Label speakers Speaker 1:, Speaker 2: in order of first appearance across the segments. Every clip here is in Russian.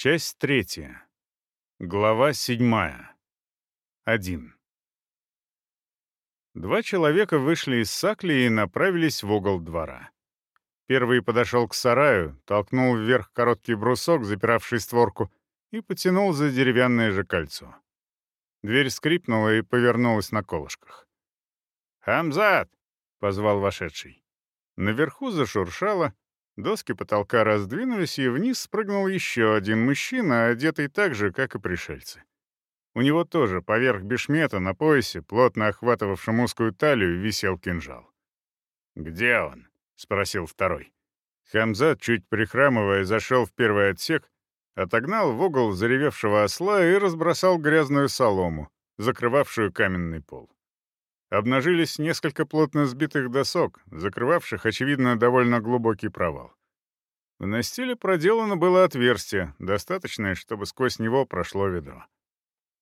Speaker 1: Часть третья. Глава седьмая. Один. Два человека вышли из сакли и направились в угол двора. Первый подошел к сараю, толкнул вверх короткий брусок, запиравший створку, и потянул за деревянное же кольцо. Дверь скрипнула и повернулась на колышках. «Хамзат!» — позвал вошедший. Наверху зашуршало, Доски потолка раздвинулись, и вниз спрыгнул еще один мужчина, одетый так же, как и пришельцы. У него тоже поверх бешмета на поясе, плотно охватывавшем узкую талию, висел кинжал. «Где он?» — спросил второй. Хамзат, чуть прихрамывая, зашел в первый отсек, отогнал в угол заревевшего осла и разбросал грязную солому, закрывавшую каменный пол. Обнажились несколько плотно сбитых досок, закрывавших, очевидно, довольно глубокий провал. В настиле проделано было отверстие, достаточное, чтобы сквозь него прошло ведро.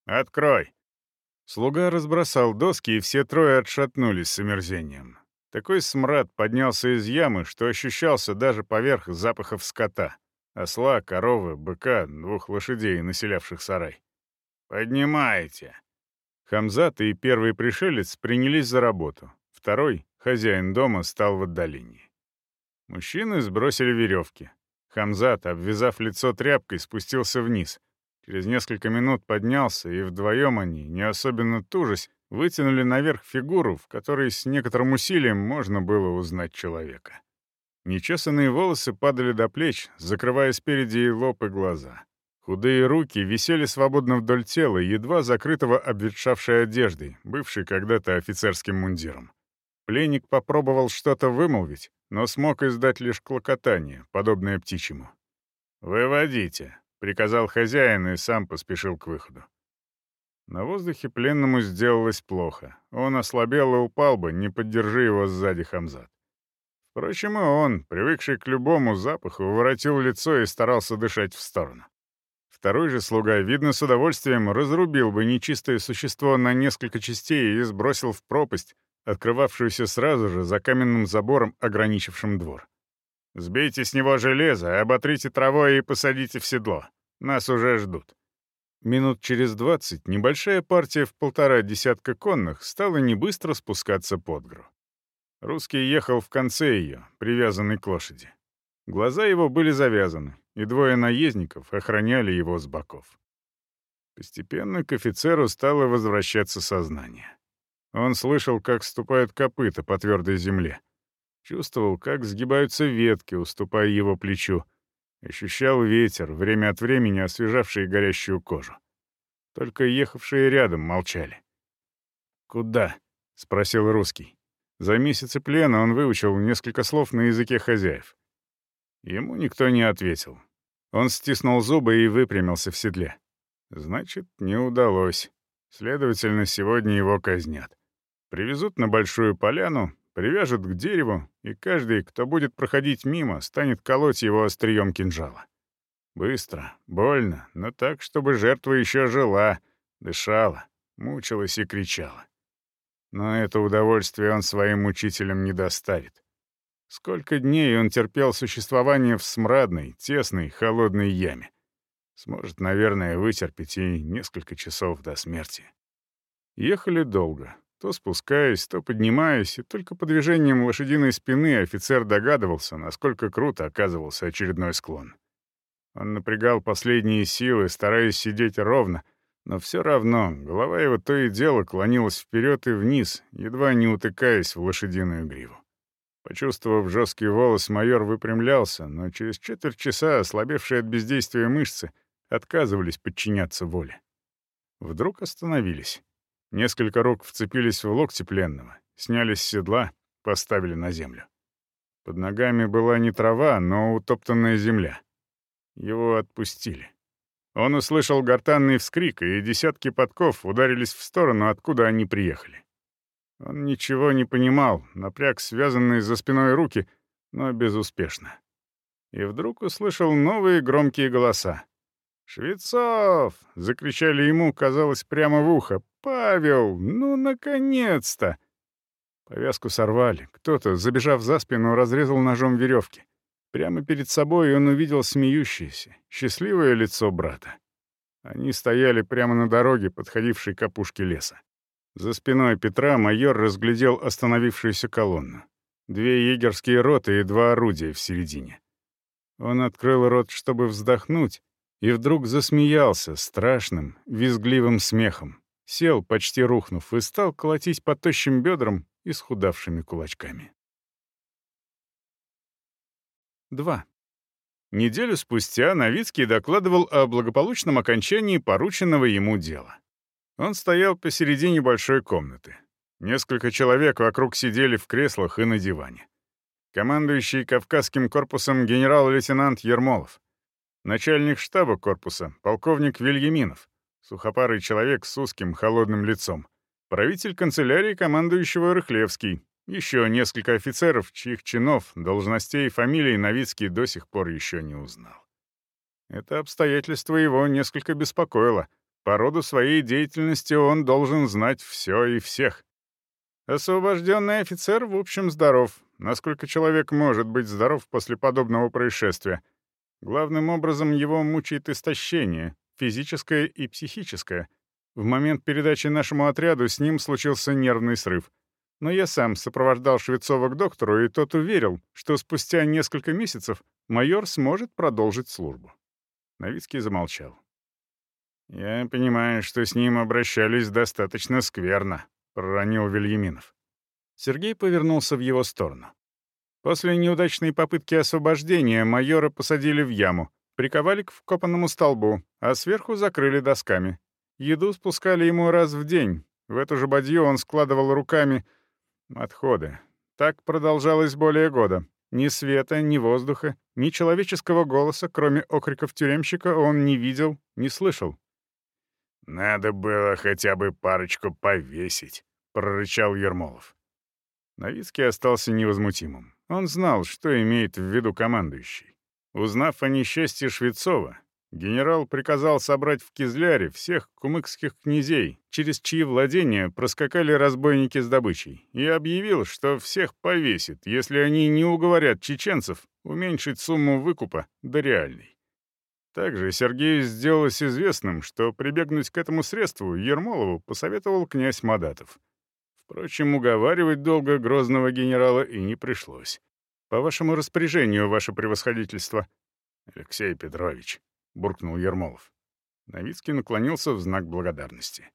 Speaker 1: «Открой!» Слуга разбросал доски, и все трое отшатнулись с омерзением. Такой смрад поднялся из ямы, что ощущался даже поверх запахов скота — осла, коровы, быка, двух лошадей, населявших сарай. «Поднимайте!» Хамзат и первый пришелец принялись за работу. Второй, хозяин дома, стал в отдалении. Мужчины сбросили веревки. Хамзат, обвязав лицо тряпкой, спустился вниз. Через несколько минут поднялся, и вдвоем они, не особенно тужась, вытянули наверх фигуру, в которой с некоторым усилием можно было узнать человека. Нечесанные волосы падали до плеч, закрывая спереди и лоб, и глаза. Худые руки висели свободно вдоль тела, едва закрытого обветшавшей одеждой, бывшей когда-то офицерским мундиром. Пленник попробовал что-то вымолвить, но смог издать лишь клокотание, подобное птичьему. «Выводите», — приказал хозяин и сам поспешил к выходу. На воздухе пленному сделалось плохо. Он ослабел и упал бы, не поддержи его сзади Хамзат. Впрочем, и он, привыкший к любому запаху, воротил лицо и старался дышать в сторону. Второй же слуга, видно, с удовольствием разрубил бы нечистое существо на несколько частей и сбросил в пропасть, открывавшуюся сразу же за каменным забором, ограничившим двор. «Сбейте с него железо, оботрите травой и посадите в седло. Нас уже ждут». Минут через двадцать небольшая партия в полтора десятка конных стала небыстро спускаться под гору. Русский ехал в конце ее, привязанный к лошади. Глаза его были завязаны, и двое наездников охраняли его с боков. Постепенно к офицеру стало возвращаться сознание. Он слышал, как ступают копыта по твердой земле. Чувствовал, как сгибаются ветки, уступая его плечу. Ощущал ветер, время от времени освежавший горящую кожу. Только ехавшие рядом молчали. «Куда?» — спросил русский. За месяцы плена он выучил несколько слов на языке хозяев. Ему никто не ответил. Он стиснул зубы и выпрямился в седле. Значит, не удалось. Следовательно, сегодня его казнят. Привезут на большую поляну, привяжут к дереву, и каждый, кто будет проходить мимо, станет колоть его острием кинжала. Быстро, больно, но так, чтобы жертва еще жила, дышала, мучилась и кричала. Но это удовольствие он своим мучителям не доставит. Сколько дней он терпел существование в смрадной, тесной, холодной яме. Сможет, наверное, вытерпеть и несколько часов до смерти. Ехали долго, то спускаясь, то поднимаясь, и только по движениям лошадиной спины офицер догадывался, насколько круто оказывался очередной склон. Он напрягал последние силы, стараясь сидеть ровно, но все равно голова его то и дело клонилась вперед и вниз, едва не утыкаясь в лошадиную гриву. Почувствовав жесткий волос, майор выпрямлялся, но через четверть часа ослабевшие от бездействия мышцы отказывались подчиняться воле. Вдруг остановились. Несколько рук вцепились в локти пленного, сняли с седла, поставили на землю. Под ногами была не трава, но утоптанная земля. Его отпустили. Он услышал гортанный вскрик, и десятки подков ударились в сторону, откуда они приехали. Он ничего не понимал, напряг связанные за спиной руки, но безуспешно. И вдруг услышал новые громкие голоса. «Швецов!» — закричали ему, казалось, прямо в ухо. «Павел! Ну, наконец-то!» Повязку сорвали. Кто-то, забежав за спину, разрезал ножом веревки. Прямо перед собой он увидел смеющееся, счастливое лицо брата. Они стояли прямо на дороге, подходившей к опушке леса. За спиной Петра майор разглядел остановившуюся колонну. Две егерские роты и два орудия в середине. Он открыл рот, чтобы вздохнуть, и вдруг засмеялся страшным, визгливым смехом. Сел, почти рухнув, и стал колотить по тощим бедрам и схудавшими кулачками. 2. Неделю спустя Новицкий докладывал о благополучном окончании порученного ему дела. Он стоял посередине большой комнаты. Несколько человек вокруг сидели в креслах и на диване. Командующий Кавказским корпусом генерал-лейтенант Ермолов. Начальник штаба корпуса, полковник Вильяминов. Сухопарый человек с узким холодным лицом. Правитель канцелярии командующего Рыхлевский, еще несколько офицеров, чьих чинов, должностей и фамилий Новицкий до сих пор еще не узнал. Это обстоятельство его несколько беспокоило. По роду своей деятельности он должен знать все и всех. Освобожденный офицер, в общем, здоров. Насколько человек может быть здоров после подобного происшествия? Главным образом его мучает истощение, физическое и психическое. В момент передачи нашему отряду с ним случился нервный срыв — но я сам сопровождал Швецова к доктору, и тот уверил, что спустя несколько месяцев майор сможет продолжить службу. Новицкий замолчал. «Я понимаю, что с ним обращались достаточно скверно», — проронил Вильяминов. Сергей повернулся в его сторону. После неудачной попытки освобождения майора посадили в яму, приковали к вкопанному столбу, а сверху закрыли досками. Еду спускали ему раз в день. В эту же бадью он складывал руками Отходы. Так продолжалось более года. Ни света, ни воздуха, ни человеческого голоса, кроме окриков тюремщика, он не видел, не слышал. «Надо было хотя бы парочку повесить», — прорычал Ермолов. Новицкий остался невозмутимым. Он знал, что имеет в виду командующий. Узнав о несчастье Швецова, Генерал приказал собрать в Кизляре всех кумыкских князей, через чьи владения проскакали разбойники с добычей, и объявил, что всех повесит, если они не уговорят чеченцев уменьшить сумму выкупа до реальной. Также Сергею сделалось известным, что прибегнуть к этому средству Ермолову посоветовал князь Мадатов. Впрочем, уговаривать долго грозного генерала и не пришлось. «По вашему распоряжению, ваше превосходительство». «Алексей Петрович», буркнул Ермолов. Новицкий наклонился в знак благодарности.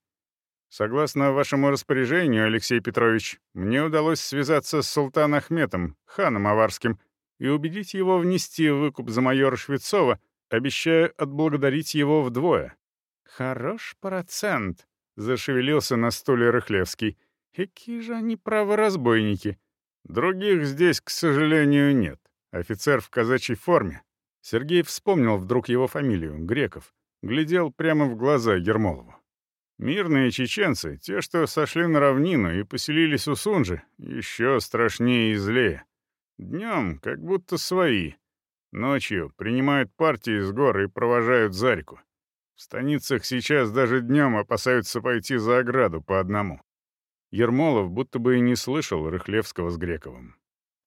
Speaker 1: «Согласно вашему распоряжению, Алексей Петрович, мне удалось связаться с Султан Ахметом, ханом аварским, и убедить его внести выкуп за майора Швецова, обещая отблагодарить его вдвое». «Хорош процент», — зашевелился на стуле Рыхлевский. «Какие же они праворазбойники!» «Других здесь, к сожалению, нет. Офицер в казачьей форме, Сергей вспомнил вдруг его фамилию, Греков, глядел прямо в глаза Ермолову. Мирные чеченцы, те, что сошли на равнину и поселились у Сунжи, еще страшнее и злее. Днем как будто свои. Ночью принимают партии с гор и провожают за реку. В станицах сейчас даже днем опасаются пойти за ограду по одному. Ермолов будто бы и не слышал Рыхлевского с Грековым.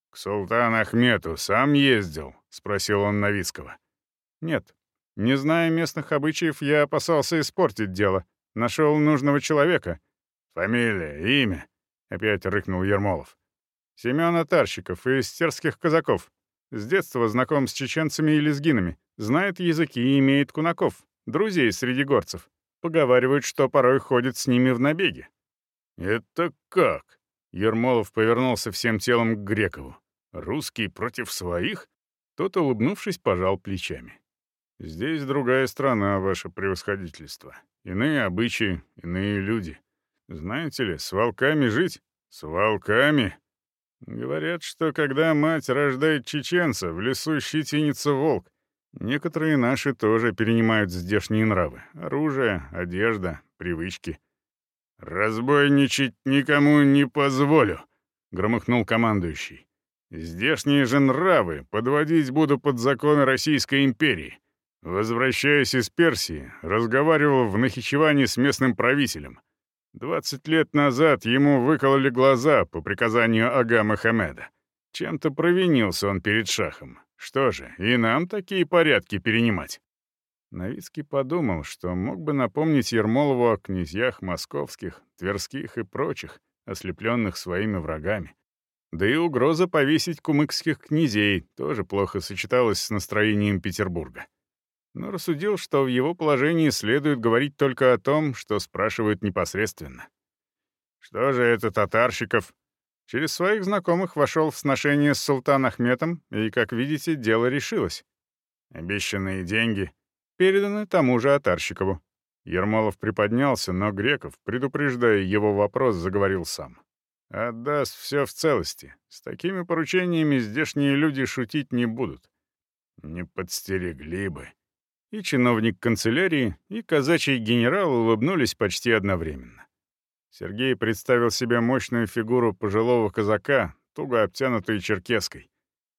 Speaker 1: «К султану Ахмету сам ездил?» — спросил он Новицкого. «Нет. Не зная местных обычаев, я опасался испортить дело. Нашел нужного человека». «Фамилия, имя?» — опять рыкнул Ермолов. «Семен Атарщиков из терских казаков. С детства знаком с чеченцами и лезгинами. Знает языки и имеет кунаков, друзей среди горцев. Поговаривают, что порой ходит с ними в набеги». «Это как?» Ермолов повернулся всем телом к Грекову. Русский против своих? Тот, улыбнувшись, пожал плечами. Здесь другая страна, ваше превосходительство. Иные обычаи, иные люди. Знаете ли, с волками жить? С волками? Говорят, что когда мать рождает чеченца, в лесу щетинится волк. Некоторые наши тоже перенимают здешние нравы. Оружие, одежда, привычки. «Разбойничать никому не позволю», — громыхнул командующий. Здешние же нравы подводить буду под законы Российской империи. Возвращаясь из Персии, разговаривал в Нахичеване с местным правителем. Двадцать лет назад ему выкололи глаза по приказанию Ага Мохаммеда. Чем-то провинился он перед шахом. Что же, и нам такие порядки перенимать?» Новицкий подумал, что мог бы напомнить Ермолову о князьях московских, тверских и прочих, ослепленных своими врагами. Да и угроза повесить кумыкских князей тоже плохо сочеталась с настроением Петербурга. Но рассудил, что в его положении следует говорить только о том, что спрашивают непосредственно. Что же это татарщиков? Через своих знакомых вошел в сношение с султан Ахметом, и, как видите, дело решилось. Обещанные деньги переданы тому же Атарщикову. Ермолов приподнялся, но Греков, предупреждая его вопрос, заговорил сам. Отдаст все в целости. С такими поручениями здешние люди шутить не будут. Не подстерегли бы. И чиновник канцелярии, и казачий генерал улыбнулись почти одновременно. Сергей представил себе мощную фигуру пожилого казака, туго обтянутой черкеской.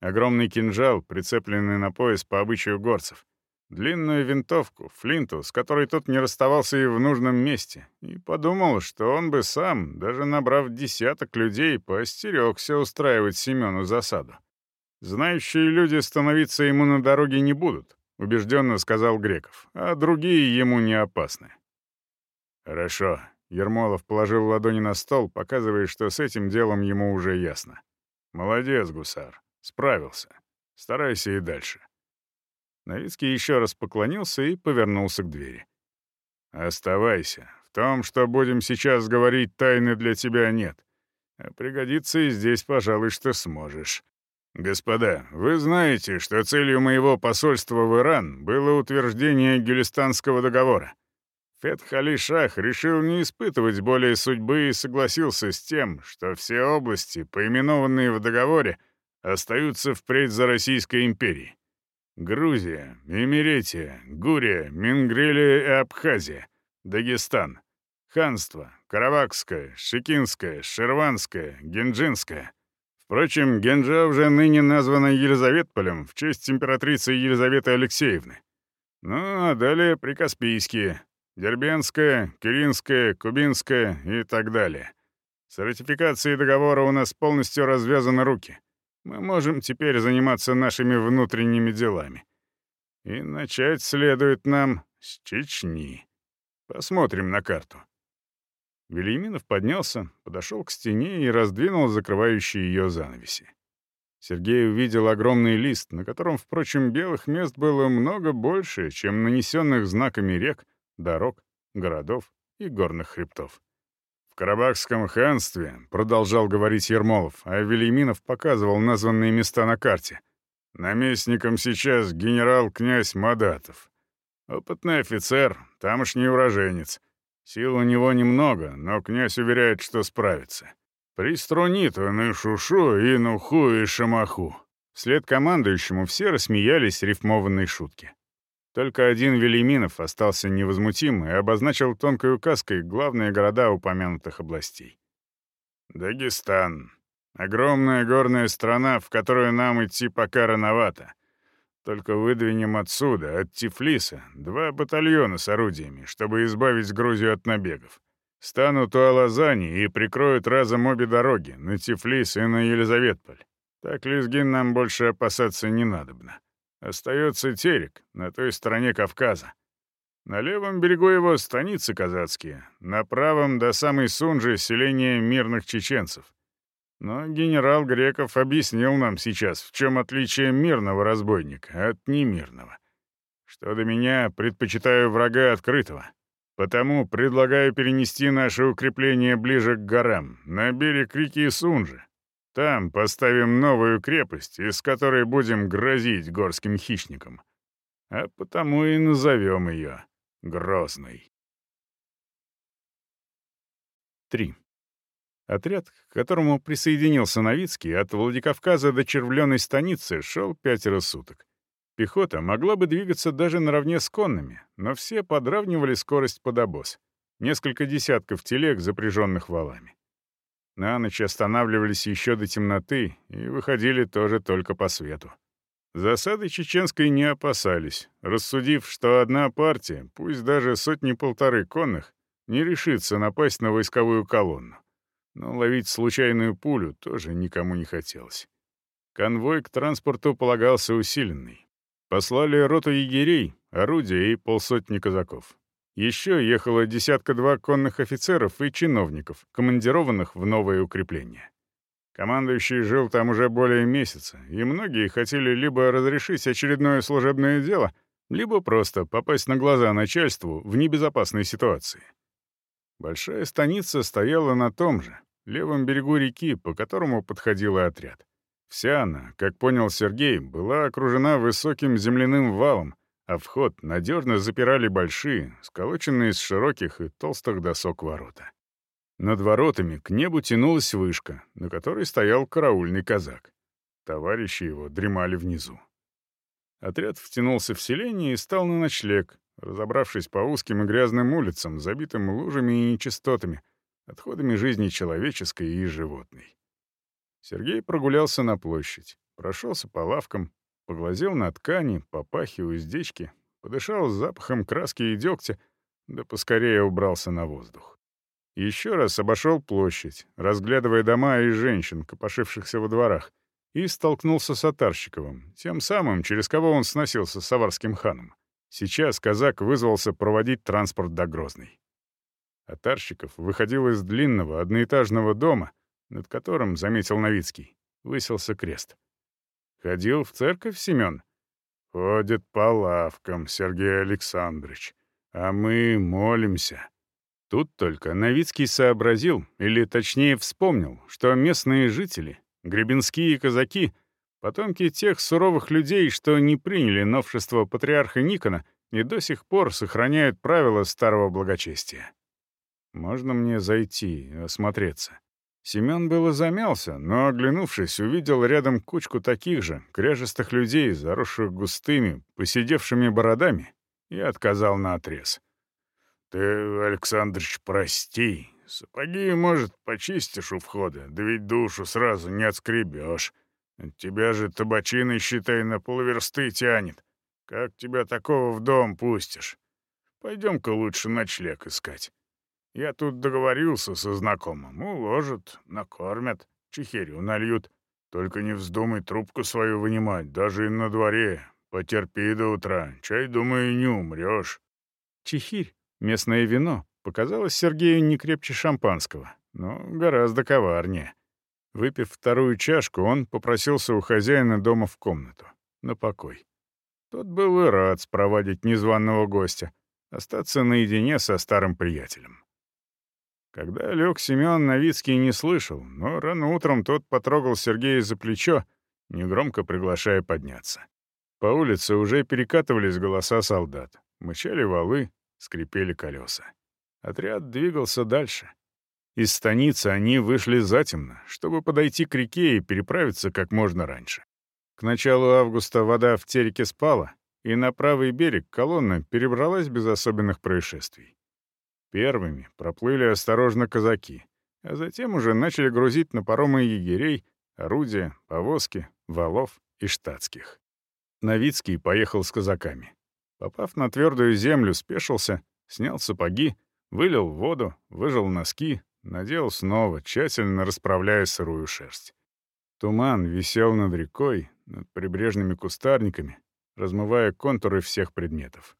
Speaker 1: Огромный кинжал, прицепленный на пояс по обычаю горцев длинную винтовку, флинту, с которой тот не расставался и в нужном месте, и подумал, что он бы сам, даже набрав десяток людей, поостерегся устраивать Семену засаду. «Знающие люди становиться ему на дороге не будут», — убежденно сказал Греков, «а другие ему не опасны». «Хорошо», — Ермолов положил ладони на стол, показывая, что с этим делом ему уже ясно. «Молодец, гусар, справился. Старайся и дальше». Новицкий еще раз поклонился и повернулся к двери. «Оставайся. В том, что будем сейчас говорить, тайны для тебя нет. А пригодится и здесь, пожалуй, что сможешь. Господа, вы знаете, что целью моего посольства в Иран было утверждение Гюлистанского договора. Фетхали Шах решил не испытывать более судьбы и согласился с тем, что все области, поименованные в договоре, остаются впредь за Российской империей. Грузия, Имеретия, Гурия, Мингрелия и Абхазия, Дагестан, ханство, Каравакское, Шикинское, Шерванское, Генджинское. Впрочем, Генджа уже ныне названа Елизаветполем в честь императрицы Елизаветы Алексеевны. Ну, а далее Прикаспийские, Дербенское, Киринское, Кубинское и так далее. С ратификацией договора у нас полностью развязаны руки — мы можем теперь заниматься нашими внутренними делами. И начать следует нам с Чечни. Посмотрим на карту». Велиминов поднялся, подошел к стене и раздвинул закрывающие ее занавеси. Сергей увидел огромный лист, на котором, впрочем, белых мест было много больше, чем нанесенных знаками рек, дорог, городов и горных хребтов. Карабахском ханстве, продолжал говорить Ермолов, а Велиминов показывал названные места на карте. Наместником сейчас генерал-князь Мадатов. Опытный офицер, тамошний уроженец. Сил у него немного, но князь уверяет, что справится. Приструнит он и Шушу, и Нуху, и Шамаху. Вслед командующему все рассмеялись рифмованной шутки. Только один Велиминов остался невозмутим и обозначил тонкой указкой главные города упомянутых областей. «Дагестан. Огромная горная страна, в которую нам идти пока рановато. Только выдвинем отсюда, от Тифлиса, два батальона с орудиями, чтобы избавить Грузию от набегов. Станут у Алазани и прикроют разом обе дороги, на Тифлис и на Елизаветполь. Так Лизгин нам больше опасаться не надобно. Остается Терек, на той стороне Кавказа. На левом берегу его станицы казацкие, на правом до самой Сунжи селение мирных чеченцев. Но генерал Греков объяснил нам сейчас, в чем отличие мирного разбойника от немирного. Что до меня, предпочитаю врага открытого. Потому предлагаю перенести наше укрепление ближе к горам, на берег реки Сунжи, там поставим новую крепость, из которой будем грозить горским хищникам. А потому и назовем ее Грозной. 3. Отряд, к которому присоединился Новицкий, от Владикавказа до Червленой станицы шел пятеро суток. Пехота могла бы двигаться даже наравне с конными, но все подравнивали скорость под обоз. Несколько десятков телег, запряженных валами. На ночь останавливались еще до темноты и выходили тоже только по свету. Засады чеченской не опасались, рассудив, что одна партия, пусть даже сотни-полторы конных, не решится напасть на войсковую колонну. Но ловить случайную пулю тоже никому не хотелось. Конвой к транспорту полагался усиленный. Послали роту егерей, орудия и полсотни казаков. Еще ехало десятка-два конных офицеров и чиновников, командированных в новое укрепление. Командующий жил там уже более месяца, и многие хотели либо разрешить очередное служебное дело, либо просто попасть на глаза начальству в небезопасной ситуации. Большая станица стояла на том же, левом берегу реки, по которому подходил отряд. Вся она, как понял Сергей, была окружена высоким земляным валом, а вход надежно запирали большие, сколоченные из широких и толстых досок ворота. Над воротами к небу тянулась вышка, на которой стоял караульный казак. Товарищи его дремали внизу. Отряд втянулся в селение и стал на ночлег, разобравшись по узким и грязным улицам, забитым лужами и нечистотами, отходами жизни человеческой и животной. Сергей прогулялся на площадь, прошелся по лавкам, поглазел на ткани, попахи, уздечки, подышал запахом краски и дегтя, да поскорее убрался на воздух. Еще раз обошел площадь, разглядывая дома и женщин, копошившихся во дворах, и столкнулся с Атарщиковым, тем самым, через кого он сносился с аварским ханом. Сейчас казак вызвался проводить транспорт до Грозной. Атарщиков выходил из длинного одноэтажного дома, над которым, заметил Новицкий, высился крест. «Ходил в церковь, Семен?» «Ходит по лавкам, Сергей Александрович, а мы молимся». Тут только Новицкий сообразил, или точнее вспомнил, что местные жители, гребенские казаки, потомки тех суровых людей, что не приняли новшество патриарха Никона и до сих пор сохраняют правила старого благочестия. «Можно мне зайти, осмотреться?» Семен было замялся, но, оглянувшись, увидел рядом кучку таких же, кряжестых людей, заросших густыми, посидевшими бородами, и отказал на отрез. «Ты, Александрыч, прости. Сапоги, может, почистишь у входа, да ведь душу сразу не отскребешь. тебя же табачиной, считай, на полверсты тянет. Как тебя такого в дом пустишь? Пойдем-ка лучше ночлег искать. Я тут договорился со знакомым. Уложат, накормят, чехирю нальют. Только не вздумай трубку свою вынимать, даже и на дворе. Потерпи до утра, чай, думаю, не умрешь.
Speaker 2: Чехирь Местное вино показалось Сергею не крепче шампанского, но гораздо коварнее. Выпив вторую чашку, он попросился у хозяина дома в комнату, на покой. Тот был и рад спровадить незваного гостя, остаться наедине со старым приятелем. Когда лег Семен, Новицкий не слышал, но рано утром тот потрогал Сергея за плечо, негромко приглашая подняться. По улице уже перекатывались голоса солдат, мычали валы, скрипели колеса. Отряд двигался дальше. Из станицы они вышли затемно, чтобы подойти к реке и переправиться как можно раньше. К началу августа вода в Тереке спала, и на правый берег колонна перебралась без особенных происшествий. Первыми проплыли осторожно казаки, а затем уже начали грузить на паромы егерей, орудия, повозки, валов и штатских. Новицкий поехал с казаками. Попав на твердую землю, спешился, снял сапоги, вылил воду, выжал носки, надел снова, тщательно расправляя сырую шерсть. Туман висел над рекой, над прибрежными кустарниками, размывая контуры всех предметов.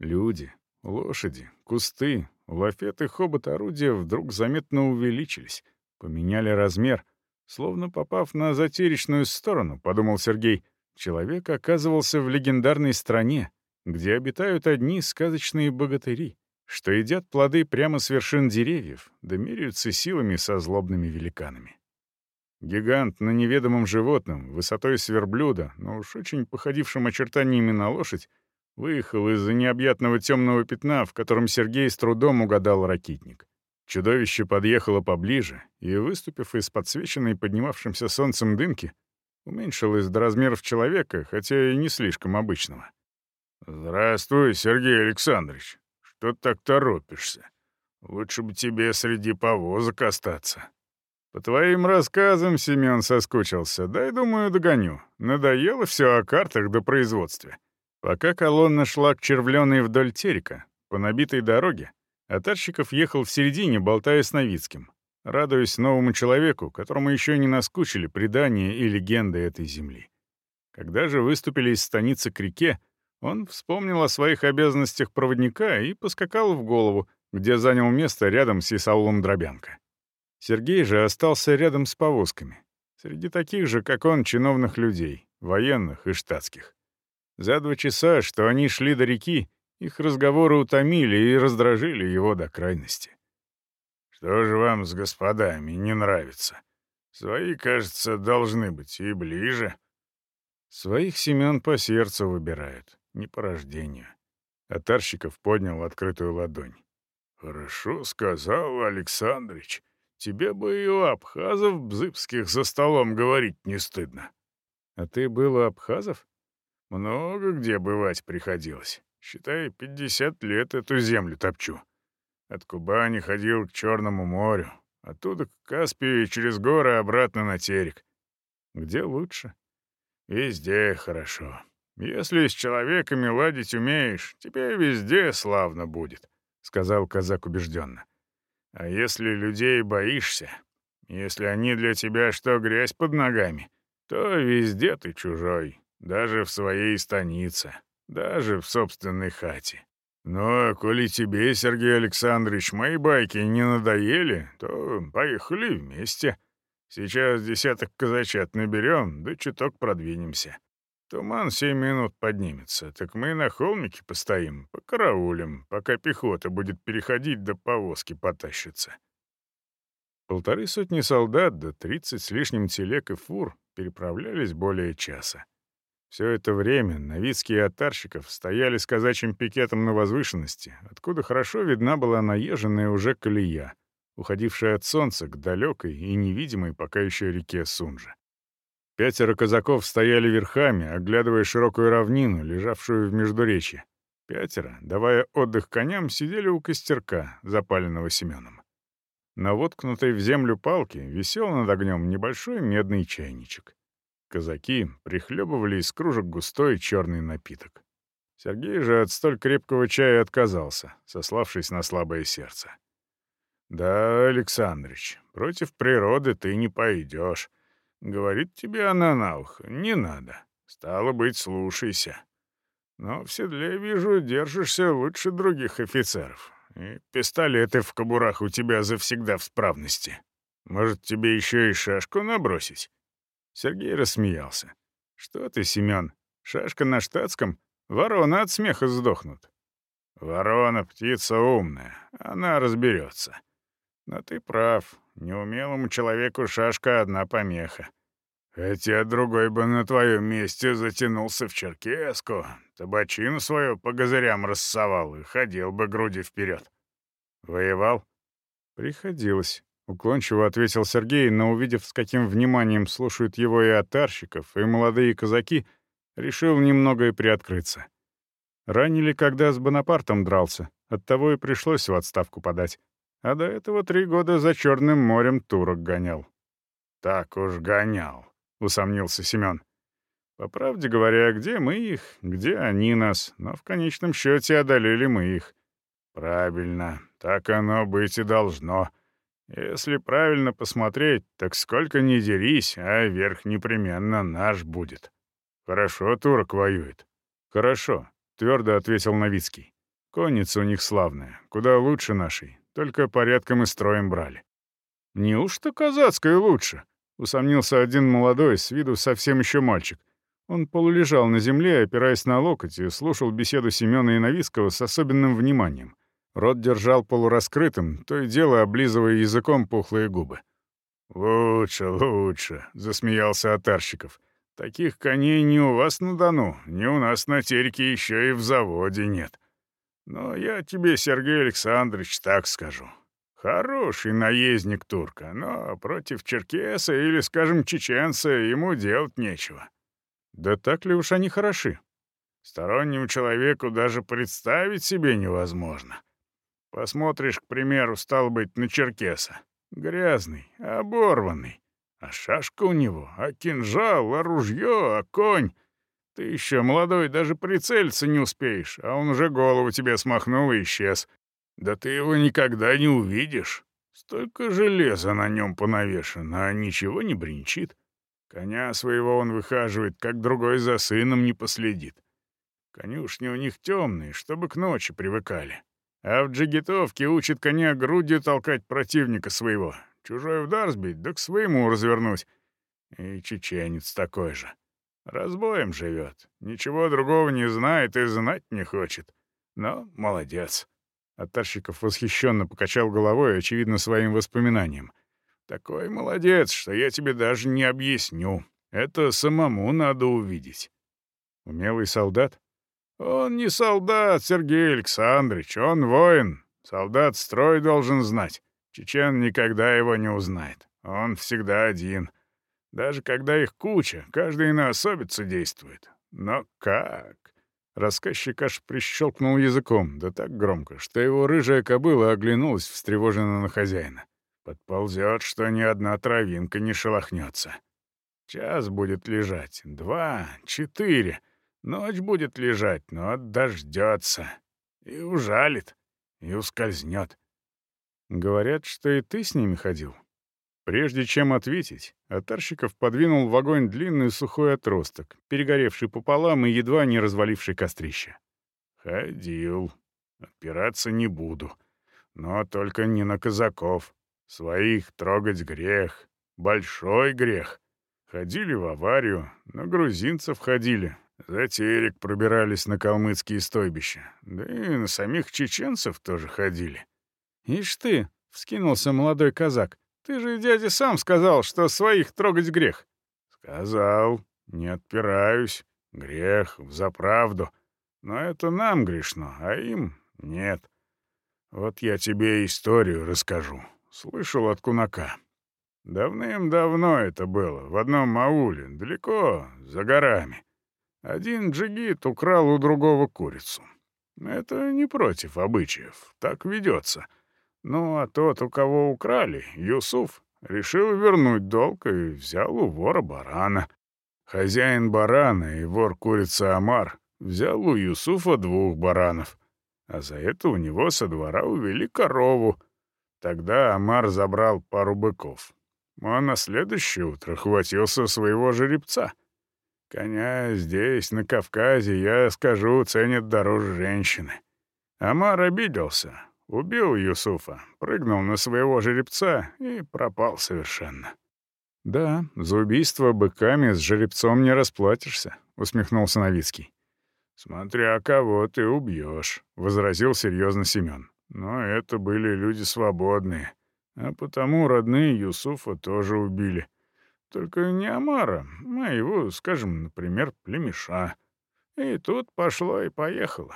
Speaker 2: Люди, лошади, кусты, лафеты хобот орудия вдруг заметно увеличились, поменяли размер. Словно попав на затеречную сторону, подумал Сергей, человек оказывался в легендарной стране, где обитают одни сказочные богатыри, что едят плоды прямо с вершин деревьев, да меряются силами со злобными великанами. Гигант на неведомом животном, высотой с верблюда, но уж очень походившим очертаниями на лошадь, выехал из-за необъятного темного пятна, в котором Сергей с трудом угадал ракитник. Чудовище подъехало поближе и, выступив из подсвеченной поднимавшимся солнцем дымки, уменьшилось до размеров человека, хотя и не слишком обычного. «Здравствуй, Сергей Александрович. Что так торопишься? Лучше бы тебе среди повозок остаться». «По твоим рассказам Семен соскучился. Дай, думаю, догоню. Надоело все о картах до производстве». Пока колонна шла к червленой вдоль терека, по набитой дороге, Атарщиков ехал в середине, болтая с Новицким.
Speaker 1: радуясь новому человеку, которому еще не наскучили предания и легенды этой земли. Когда же выступили из станицы к реке, он вспомнил о своих обязанностях проводника и поскакал в голову, где занял место рядом с Исаулом Дробянко. Сергей же остался рядом с повозками, среди таких же, как он, чиновных людей, военных и штатских. За два часа, что они шли до реки, их разговоры утомили и раздражили его до крайности.
Speaker 2: «Что же вам с господами не нравится? Свои, кажется, должны быть и ближе».
Speaker 1: Своих Семен по сердцу выбирают, не по рождению. Атарщиков поднял открытую ладонь.
Speaker 2: «Хорошо сказал, Александрыч. Тебе бы и у абхазов бзыбских за столом говорить не стыдно».
Speaker 1: «А ты был у абхазов?»
Speaker 2: «Много где бывать приходилось. Считай, пятьдесят лет эту землю топчу. От Кубани ходил к Черному морю, оттуда к Каспию и через горы обратно на терек.
Speaker 1: Где лучше?»
Speaker 2: Везде хорошо. Если с человеками ладить умеешь, тебе везде славно будет», — сказал казак убежденно. «А если людей боишься, если они для тебя что грязь под ногами, то везде ты чужой, даже в своей станице, даже в собственной хате. Ну, а коли тебе, Сергей Александрович, мои байки не надоели, то поехали вместе». Сейчас десяток казачат наберем, да чуток продвинемся. Туман семь минут поднимется, так мы на холмике постоим, покараулим, пока пехота будет переходить, да повозки потащится».
Speaker 1: Полторы сотни солдат да тридцать с лишним телег и фур переправлялись более часа. Все это время новицкие атарщиков стояли с казачьим пикетом на возвышенности, откуда хорошо видна была наезженная уже колея — уходившая от солнца к далекой и невидимой пока еще реке Сунжа. Пятеро казаков стояли верхами, оглядывая широкую равнину, лежавшую в междуречье. Пятеро, давая отдых коням, сидели у костерка, запаленного Семеном. На воткнутой в землю палке висел над огнем небольшой медный чайничек. Казаки прихлебывали из кружек густой черный напиток. Сергей же от столь крепкого чая отказался, сославшись на слабое сердце.
Speaker 2: «Да, Александрыч, против природы ты не пойдешь. Говорит тебе она на ухо, не надо. Стало быть, слушайся. Но в седле, вижу, держишься лучше других офицеров. И пистолеты в кобурах у тебя завсегда в справности. Может, тебе еще и шашку набросить?»
Speaker 1: Сергей рассмеялся. «Что ты, Семен, шашка на штатском? Ворона от смеха сдохнут».
Speaker 2: «Ворона птица умная, она разберется. Но ты прав, неумелому человеку шашка одна помеха. Хотя другой бы на твоем месте затянулся в черкеску, табачину свою по газырям рассовал и ходил бы груди вперед. Воевал?
Speaker 1: Приходилось. Уклончиво ответил Сергей, но, увидев, с каким вниманием слушают его и атарщиков, и молодые казаки, решил немного и приоткрыться. Ранили, когда с Бонапартом дрался, оттого и пришлось в отставку подать а до этого три года за Черным морем турок гонял».
Speaker 2: «Так уж гонял», — усомнился Семен.
Speaker 1: «По правде говоря, где мы их, где они нас, но в конечном счете одолели мы их».
Speaker 2: «Правильно, так оно быть и должно. Если правильно посмотреть, так сколько ни дерись, а верх непременно наш будет. Хорошо турок воюет».
Speaker 1: «Хорошо», — твердо ответил Новицкий. «Конница у них славная, куда лучше нашей, только порядком и строем брали. «Неужто казацкая лучше?» — усомнился один молодой, с виду совсем еще мальчик. Он полулежал на земле, опираясь на локоть, и слушал беседу Семена и Новицкого с особенным вниманием. Рот держал полураскрытым, то и дело облизывая языком пухлые губы.
Speaker 2: «Лучше, лучше», — засмеялся Атарщиков. «Таких коней ни у вас на Дону, ни у нас на Тереке еще и в заводе нет. Но я тебе, Сергей Александрович, так скажу. Хороший наездник турка, но против черкеса или, скажем, чеченца ему делать нечего.
Speaker 1: Да так ли уж они хороши?
Speaker 2: Стороннему человеку даже представить себе невозможно. Посмотришь, к примеру, стал быть, на черкеса. Грязный, оборванный. А шашка у него, а кинжал, а ружье, а конь. Ты еще молодой, даже прицелиться не успеешь, а он уже голову тебе смахнул и исчез. Да ты его никогда не увидишь. Столько железа на нем понавешено, а ничего не бренчит. Коня своего он выхаживает, как другой за сыном не последит. Конюшни у них темные, чтобы к ночи привыкали. А в джигитовке учит коня грудью толкать противника своего. Чужой удар сбить, да к своему развернуть. И чеченец такой же. Разбоем живет. Ничего другого не знает и знать не хочет. Но молодец. Оттарщиков восхищенно покачал головой, очевидно, своим воспоминанием. Такой молодец, что я тебе даже не объясню. Это самому надо увидеть. Умелый солдат? Он не солдат, Сергей Александрович, он воин. Солдат строй должен знать. Чечен никогда его не узнает. Он всегда один. Даже когда их куча, каждый на особицу действует. Но как? Рассказчик аж прищелкнул языком, да так громко, что его рыжая кобыла оглянулась встревоженно на хозяина. Подползет, что ни одна травинка не шелохнется. Час будет лежать, два, четыре. Ночь будет лежать, но дождется. И ужалит, и ускользнет. Говорят, что и ты с ними ходил. Прежде чем ответить, Атарщиков подвинул в огонь длинный сухой отросток, перегоревший пополам и едва не разваливший кострище. «Ходил. Опираться не буду. Но только не на казаков. Своих трогать грех. Большой грех. Ходили в аварию, на грузинцев ходили. За терек пробирались на калмыцкие стойбища. Да и на самих чеченцев тоже ходили».
Speaker 1: «Ишь ты!» — вскинулся молодой казак. Ты же, дядя, сам сказал, что своих трогать грех.
Speaker 2: Сказал, не отпираюсь. Грех, взаправду. Но это нам грешно, а им нет. Вот я тебе историю расскажу. Слышал от кунака. Давным-давно это было, в одном ауле, далеко, за горами. Один джигит украл у другого курицу. Это не против обычаев, так ведется — ну, а тот, у кого украли, Юсуф, решил вернуть долг и взял у вора барана. Хозяин барана и вор курицы Амар взял у Юсуфа двух баранов, а за это у него со двора увели корову. Тогда Амар забрал пару быков. А на следующее утро хватился своего жеребца. Коня здесь, на Кавказе, я скажу, ценят дороже женщины. Амар обиделся, Убил Юсуфа, прыгнул на своего жеребца и пропал совершенно.
Speaker 1: «Да, за убийство быками с жеребцом не расплатишься», — усмехнулся Новицкий.
Speaker 2: «Смотря кого ты убьешь», — возразил серьезно Семен. «Но это были люди свободные, а потому родные Юсуфа тоже убили. Только не Амара, а его, скажем, например, племеша. И тут пошло и поехало.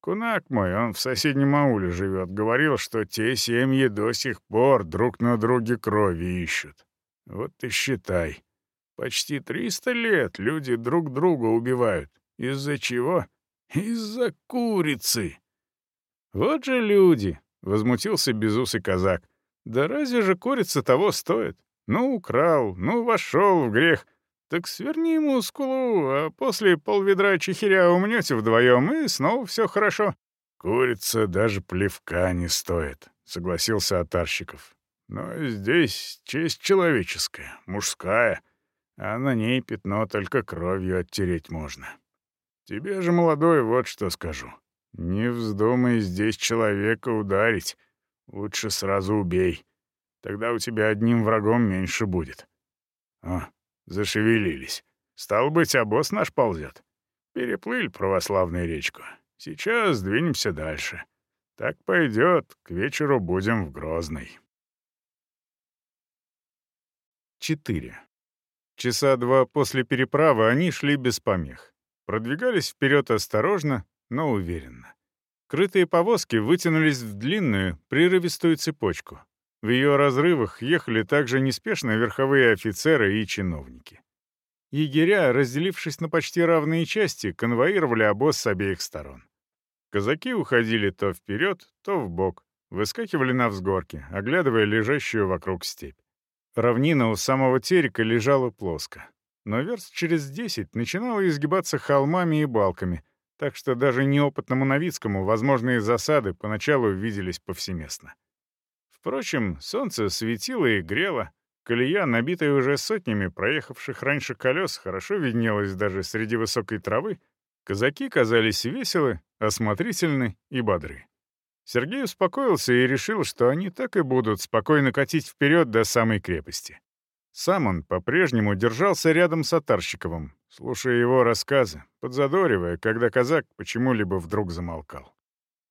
Speaker 2: Кунак мой, он в соседнем ауле живет, говорил, что те семьи до сих пор друг на друге крови ищут. Вот и считай. Почти триста лет люди друг друга убивают. Из-за чего? Из-за курицы.
Speaker 1: Вот же люди, — возмутился безусый казак. Да разве же курица того стоит? Ну, украл, ну, вошел в грех — так сверни ему скулу, а после полведра чехиря умнете вдвоем, и снова все хорошо».
Speaker 2: «Курица даже плевка не стоит», — согласился Атарщиков. «Но здесь честь человеческая, мужская, а на ней пятно только кровью оттереть можно. Тебе же, молодой, вот что скажу. Не вздумай здесь человека ударить, лучше сразу убей. Тогда у тебя одним врагом меньше будет. О, Зашевелились. Стал быть, обоз наш ползет. Переплыли православную речку. Сейчас двинемся дальше. Так пойдет, к вечеру будем в Грозной.
Speaker 1: 4. Часа два после переправы они шли без помех. Продвигались вперед осторожно, но уверенно. Крытые повозки вытянулись в длинную, прерывистую цепочку, в ее разрывах ехали также неспешно верховые офицеры и чиновники. Егеря, разделившись на почти равные части, конвоировали обоз с обеих сторон. Казаки уходили то вперед, то вбок, выскакивали на взгорки, оглядывая лежащую вокруг степь. Равнина у самого терека лежала плоско, но верст через десять начинала изгибаться холмами и балками, так что даже неопытному Новицкому возможные засады поначалу виделись повсеместно Впрочем, солнце светило и грело, колея, набитая уже сотнями проехавших раньше колес, хорошо виднелась даже среди высокой травы, казаки казались веселы, осмотрительны и бодры. Сергей успокоился и решил, что они так и будут спокойно катить вперед до самой крепости. Сам он по-прежнему держался рядом с Атарщиковым, слушая его рассказы, подзадоривая, когда казак почему-либо вдруг замолкал.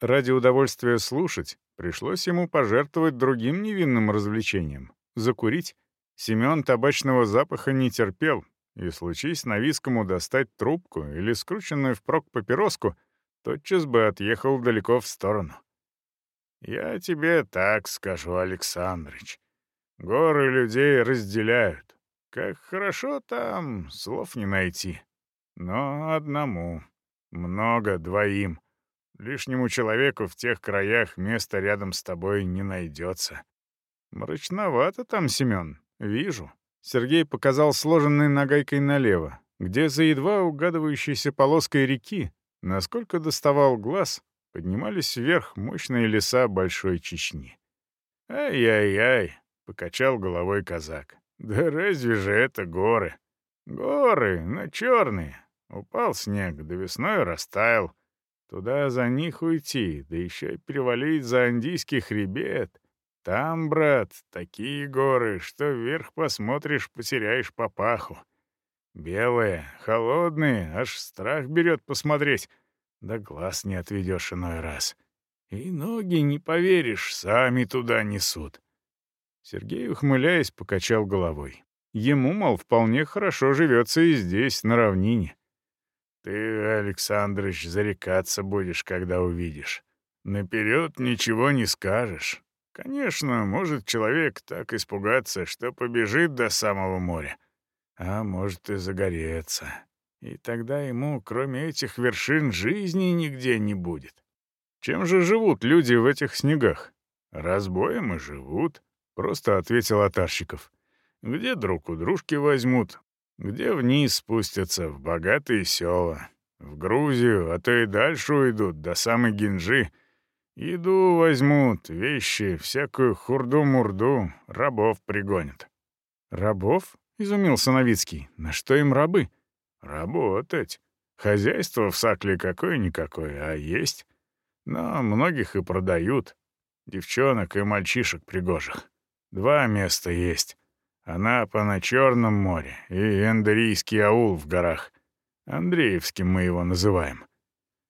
Speaker 1: Ради удовольствия слушать пришлось ему пожертвовать другим невинным развлечением — закурить. Семен табачного запаха не терпел, и случись Новицкому достать трубку или скрученную впрок папироску, тотчас бы отъехал далеко в сторону. «Я тебе так скажу, Александрыч. Горы людей разделяют. Как хорошо там, слов не найти. Но одному. Много двоим. Лишнему человеку в тех краях места рядом с тобой не найдется. Мрачновато там, Семен. Вижу. Сергей показал сложенной нагайкой налево, где за едва угадывающейся полоской реки, насколько доставал глаз, поднимались вверх мощные леса Большой Чечни. «Ай-яй-яй, — покачал головой казак. «Да разве же это горы? Горы, но черные. Упал снег, да весной растаял. Туда за них уйти, да еще и перевалить за Андийский хребет. Там, брат, такие горы, что вверх посмотришь, потеряешь папаху. Белые, холодные, аж страх берет посмотреть, да глаз не отведешь иной раз. И ноги, не поверишь, сами туда несут. Сергей, ухмыляясь, покачал головой. Ему, мол, вполне хорошо живется и здесь, на равнине. «Ты, Александрыч, зарекаться будешь, когда увидишь. Наперед ничего не скажешь. Конечно, может человек так испугаться, что побежит до самого моря. А может и загореться. И тогда ему, кроме этих вершин, жизни нигде не будет. Чем же живут люди в этих снегах? Разбоем и живут. Просто ответил Атарщиков. Где друг у дружки возьмут, где вниз спустятся, в богатые села. В Грузию, а то и дальше уйдут, до самой Гинжи. Еду возьмут, вещи, всякую хурду-мурду, рабов пригонят. «Рабов?» — изумился Новицкий. «На что им рабы?» «Работать. Хозяйство в Сакле какое-никакое, а есть. Но многих и продают. Девчонок и мальчишек пригожих. Два места есть. Анапа на Черном море и Эндрийский аул в горах. Андреевским мы его называем.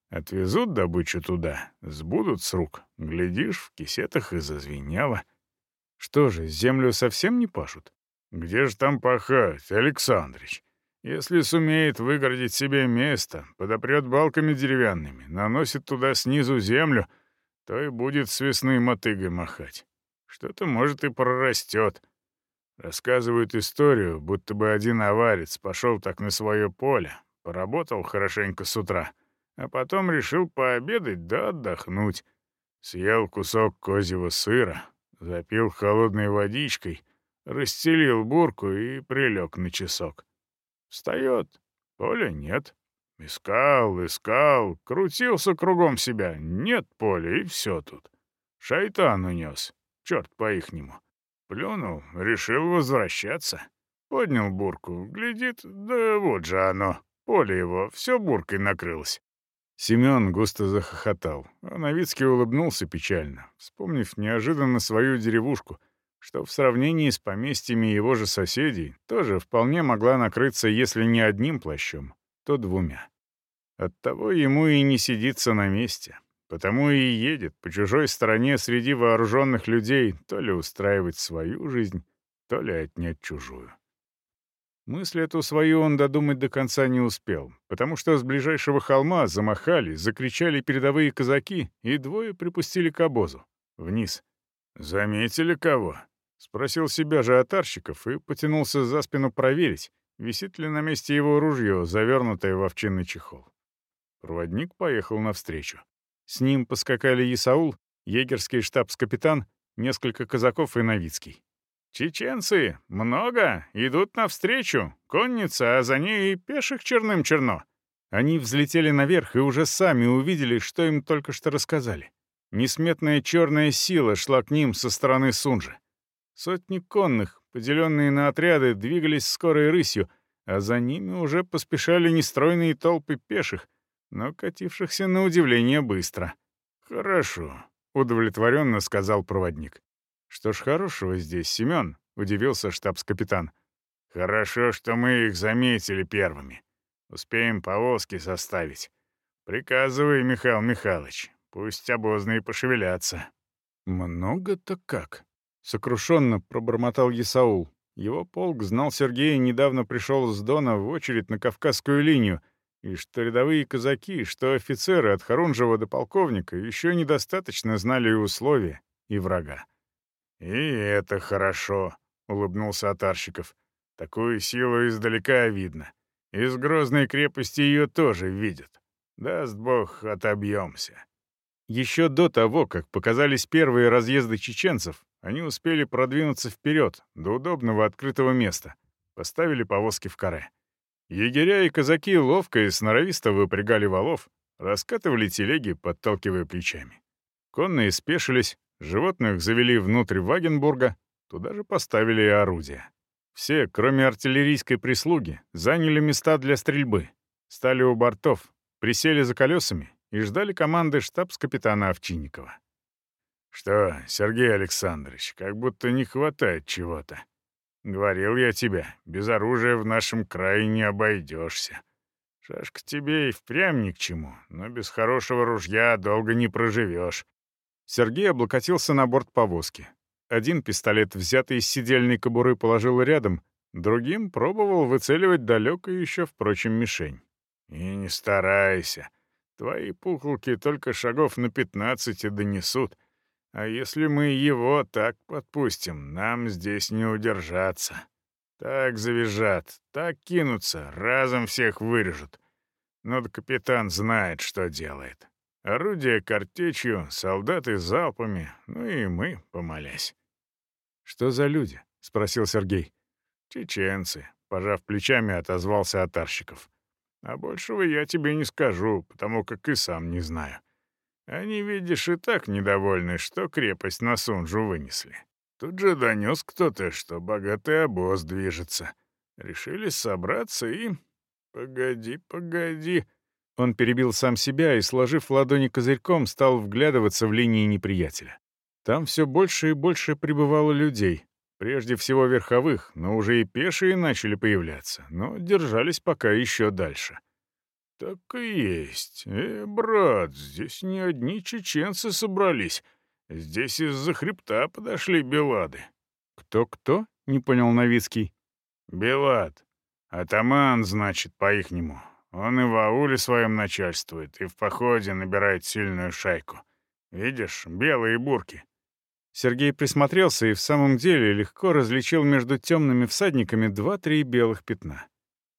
Speaker 1: Отвезут добычу туда, сбудут с рук. Глядишь, в кисетах и зазвенело. Что же, землю совсем не пашут? Где же там пахать, Александрич? Если сумеет выгородить себе место, подопрет балками деревянными, наносит туда снизу землю, то и будет с весны мотыгой махать. Что-то, может, и прорастет. Рассказывают историю, будто бы один аварец пошел так на свое поле, поработал хорошенько с утра, а потом решил пообедать да отдохнуть. Съел кусок козьего сыра, запил холодной водичкой, расстелил бурку и прилег на часок. Встает, поля нет. Искал, искал, крутился кругом себя, нет поля, и все тут. Шайтан унес черт по-ихнему. Плюнул, решил возвращаться. Поднял бурку, глядит, да вот же оно. Поле его, все буркой накрылось. Семен густо захохотал, а Новицкий улыбнулся печально, вспомнив неожиданно свою деревушку, что в сравнении с поместьями его же соседей тоже вполне могла накрыться, если не одним плащом, то двумя. Оттого ему и не сидится на месте. Потому и едет по чужой стороне среди вооруженных людей то ли устраивать свою жизнь, то ли отнять чужую. Мысль эту свою он додумать до конца не успел, потому что с ближайшего холма замахали, закричали передовые казаки, и двое припустили к обозу. Вниз. «Заметили кого?» — спросил себя же Атарщиков и потянулся за спину проверить, висит ли на месте его ружье, завернутое в овчинный чехол. Проводник поехал навстречу. С ним поскакали Исаул, егерский штабс-капитан, несколько казаков и Новицкий. «Чеченцы! Много! Идут навстречу! Конница, а за ней и пеших черным черно!» Они взлетели наверх и уже сами увидели, что им только что рассказали.
Speaker 2: Несметная черная сила шла к ним со стороны Сунжи. Сотни конных, поделенные на отряды, двигались скорой рысью, а за ними уже поспешали нестройные толпы пеших, но катившихся на удивление быстро. «Хорошо», — удовлетворенно сказал проводник. «Что ж хорошего здесь, Семен?» — удивился штабс-капитан. «Хорошо, что мы их заметили первыми. Успеем повозки составить. Приказывай, Михаил Михайлович, пусть обозные пошевелятся». «Много-то как?» — сокрушенно пробормотал Есаул. Его полк знал Сергея недавно пришел с Дона в очередь на Кавказскую линию, и что рядовые казаки, что офицеры от Харунжева до полковника еще недостаточно знали и условия, и врага. «И это хорошо», — улыбнулся Атарщиков. «Такую силу издалека видно. Из Грозной крепости ее тоже видят. Даст Бог, отобьемся». Еще до того, как показались первые разъезды чеченцев, они успели продвинуться вперед, до удобного открытого места. Поставили повозки в каре. Егеря и казаки ловко и сноровисто выпрягали валов, раскатывали телеги, подталкивая плечами. Конные спешились, животных завели внутрь Вагенбурга, туда же поставили и орудия. Все, кроме артиллерийской прислуги, заняли места для стрельбы, стали у бортов, присели за колесами и ждали команды штабс-капитана Овчинникова. «Что, Сергей Александрович, как будто не хватает чего-то. Говорил я тебе, без оружия в нашем крае не обойдешься. Шашка тебе и впрямь ни к чему, но без хорошего ружья долго не проживешь». Сергей облокотился на борт повозки. Один пистолет, взятый из сидельной кобуры, положил рядом, другим пробовал выцеливать далеко еще, впрочем, мишень. «И не старайся. Твои пухолки только шагов на пятнадцать и донесут». А если мы его так подпустим, нам здесь не удержаться. Так завизжат, так кинутся, разом всех вырежут. Но капитан знает, что делает. Орудие картечью, солдаты залпами, ну и мы, помолясь. «Что за люди?» — спросил Сергей. «Чеченцы», — пожав плечами, отозвался Атарщиков. «А большего я тебе не скажу, потому как и сам не знаю. Они, видишь, и так недовольны, что крепость на Сунжу вынесли. Тут же донес кто-то, что богатый обоз движется. Решили собраться и... Погоди, погоди. Он перебил сам себя и, сложив ладони козырьком, стал вглядываться в линии неприятеля. Там все больше и больше прибывало людей. Прежде всего верховых, но уже и пешие начали появляться, но держались пока еще дальше. «Так и есть. Э, брат, здесь не одни чеченцы собрались. Здесь из-за хребта подошли Белады».
Speaker 1: «Кто-кто?» — не понял Новицкий.
Speaker 2: «Белад. Атаман, значит, по-ихнему. Он и в ауле своем начальствует, и в походе набирает сильную шайку. Видишь, белые бурки».
Speaker 1: Сергей присмотрелся и в самом деле легко различил между темными всадниками два-три белых пятна.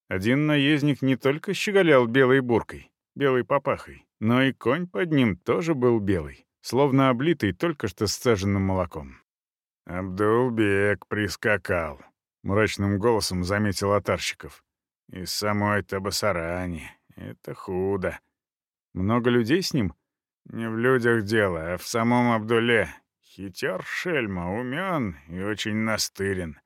Speaker 1: Один наездник не только щеголял белой буркой, белой папахой, но и конь под ним тоже был белый, словно облитый только что сцеженным молоком.
Speaker 2: «Абдулбек прискакал», — мрачным голосом заметил Атарщиков. «Из самой Табасарани. Это худо».
Speaker 1: «Много людей с ним?»
Speaker 2: «Не в людях дело, а в самом Абдуле. Хитер шельма, умен и очень настырен.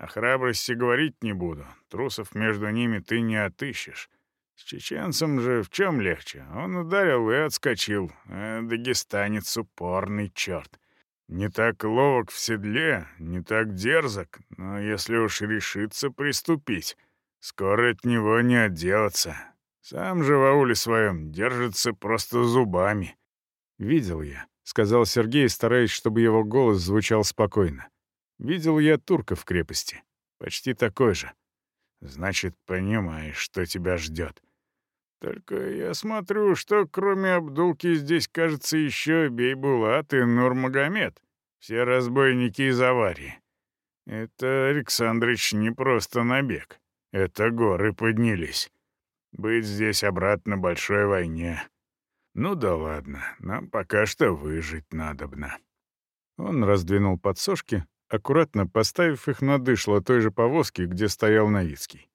Speaker 2: О храбрости говорить не буду. Трусов между ними ты не отыщешь. С чеченцем же в чем легче? Он ударил и отскочил. А дагестанец упорный черт. Не так ловок в седле, не так дерзок, но если уж решиться приступить, скоро от него не отделаться. Сам же в ауле своем держится просто зубами.
Speaker 1: «Видел я», — сказал Сергей, стараясь, чтобы его голос звучал спокойно. Видел я турка в крепости. Почти такой же.
Speaker 2: Значит, понимаешь, что тебя ждет. Только я смотрю, что кроме Абдулки здесь, кажется, еще Бейбулат и Нурмагомед. Все разбойники из аварии. Это, Александрыч, не просто набег. Это горы поднялись. Быть здесь обратно большой войне. Ну да ладно, нам пока что выжить надобно.
Speaker 1: Он раздвинул подсошки, аккуратно поставив их на дышло той же повозки, где стоял Новицкий.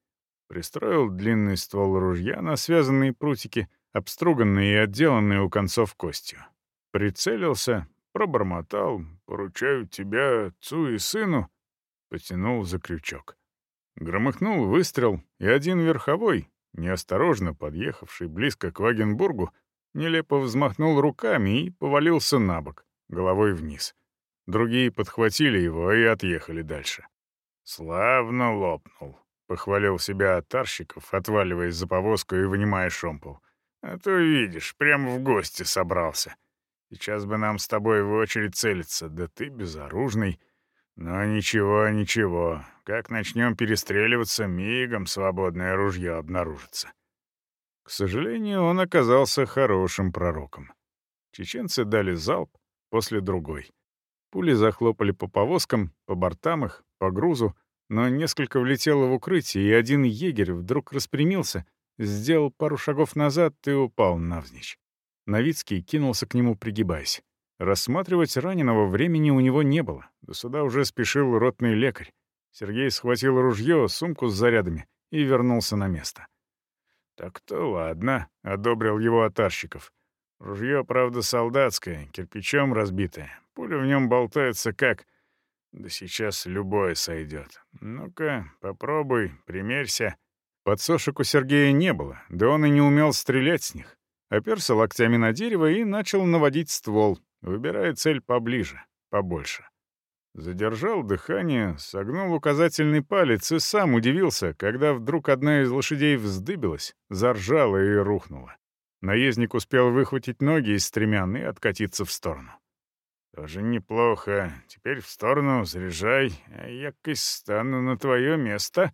Speaker 1: Пристроил длинный ствол ружья на связанные прутики, обструганные и отделанные у концов костью.
Speaker 2: Прицелился, пробормотал, поручаю тебя отцу и сыну, потянул за крючок. Громыхнул выстрел, и один верховой, неосторожно подъехавший близко к Вагенбургу, нелепо взмахнул руками и повалился на бок, головой вниз. Другие подхватили его и отъехали дальше. «Славно лопнул», — похвалил себя Атарщиков, отваливаясь за повозку и вынимая шомпол. «А то, видишь, прямо в гости собрался. Сейчас бы нам с тобой в очередь целиться, да ты безоружный. Но ничего, ничего, как начнем перестреливаться, мигом свободное ружье обнаружится». К сожалению, он оказался хорошим пророком. Чеченцы дали залп, после другой. Пули захлопали по повозкам, по бортам их, по грузу, но несколько влетело в укрытие, и один егерь вдруг распрямился, сделал пару шагов назад и упал навзничь. Новицкий кинулся к нему, пригибаясь. Рассматривать раненого времени у него не было. До суда уже спешил ротный лекарь. Сергей схватил ружье, сумку с зарядами и вернулся на место. «Так-то ладно», — одобрил его Атарщиков. «Ружье, правда, солдатское, кирпичом разбитое. Пуля в нем болтается как...» Да сейчас любое сойдет. Ну-ка, попробуй, примерься. Подсошек у Сергея не было, да он и не умел стрелять с них. Оперся локтями на дерево и начал наводить ствол, выбирая цель поближе, побольше. Задержал дыхание, согнул указательный палец и сам удивился, когда вдруг одна из лошадей вздыбилась, заржала и рухнула. Наездник успел выхватить ноги из стремян и откатиться в сторону. «Тоже неплохо. Теперь в сторону заряжай, а я стану на твое место».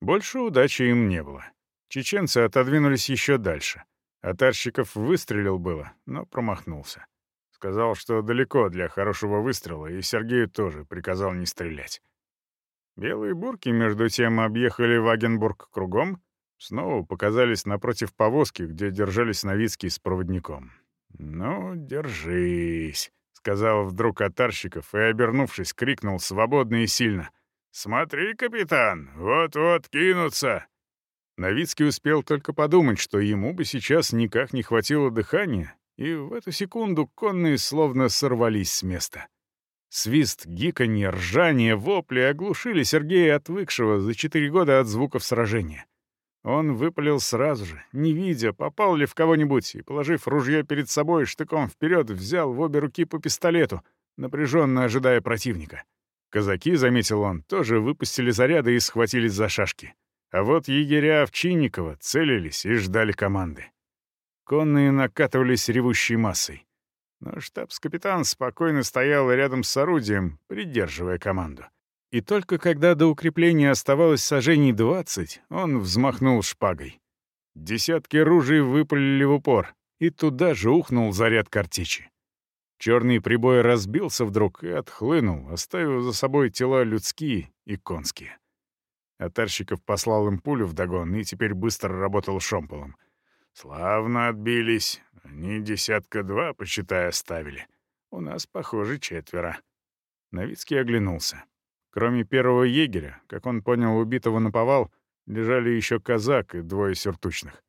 Speaker 2: Больше удачи им не было. Чеченцы отодвинулись еще дальше. Атарщиков выстрелил было, но промахнулся. Сказал, что далеко для хорошего выстрела, и Сергею тоже приказал не стрелять. Белые бурки, между тем, объехали Вагенбург кругом, снова показались напротив повозки, где держались Новицкий с проводником. «Ну, держись», сказал вдруг Атарщиков и, обернувшись, крикнул свободно и сильно. «Смотри, капитан, вот-вот кинутся!» Новицкий успел только подумать, что ему бы сейчас никак не хватило дыхания, и в эту секунду конные словно сорвались с места. Свист, гиканье, ржание, вопли оглушили Сергея, отвыкшего за четыре года от звуков сражения. Он выпалил сразу же, не видя, попал ли в кого-нибудь, и, положив ружье перед собой, штыком вперед взял в обе руки по пистолету, напряженно ожидая противника. Казаки, заметил он, тоже выпустили заряды и схватились за шашки. А вот егеря Овчинникова целились и ждали команды. Конные накатывались ревущей массой. Но штабс-капитан спокойно стоял рядом с орудием, придерживая команду. И только когда до укрепления оставалось сажений двадцать, он взмахнул шпагой. Десятки ружей выпалили в упор, и туда же ухнул заряд картечи. Черный прибой разбился вдруг и отхлынул, оставив за собой тела людские и конские. Атарщиков послал им пулю вдогон и теперь быстро работал шомполом. «Славно отбились. Они десятка два, почитая, оставили. У нас, похоже, четверо». Новицкий оглянулся. Кроме первого егеря, как он понял убитого на повал, лежали еще казак и двое сюртучных.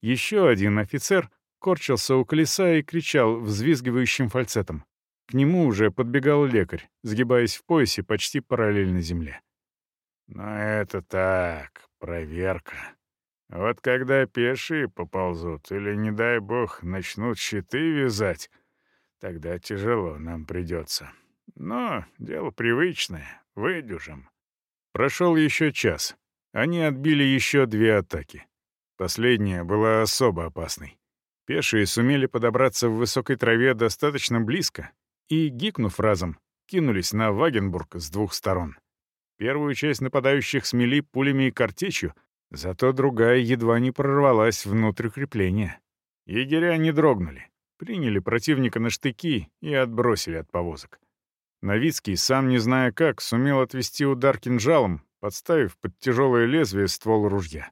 Speaker 2: Еще один офицер корчился у колеса и кричал взвизгивающим фальцетом. К нему уже подбегал лекарь, сгибаясь в поясе почти параллельно земле. «Но это так, проверка. Вот когда пешие поползут или, не дай бог, начнут щиты вязать, тогда тяжело нам придется. Но дело привычное, Выдюжим. Прошел еще час. Они отбили еще две атаки. Последняя была особо опасной. Пешие сумели подобраться в высокой траве достаточно близко и, гикнув разом, кинулись на Вагенбург с двух сторон. Первую часть нападающих смели пулями и картечью, зато другая едва не прорвалась внутрь укрепления. Егеря не дрогнули, приняли противника на штыки и отбросили от повозок. Новицкий, сам не зная как, сумел отвести удар кинжалом, подставив под тяжелое лезвие ствол ружья.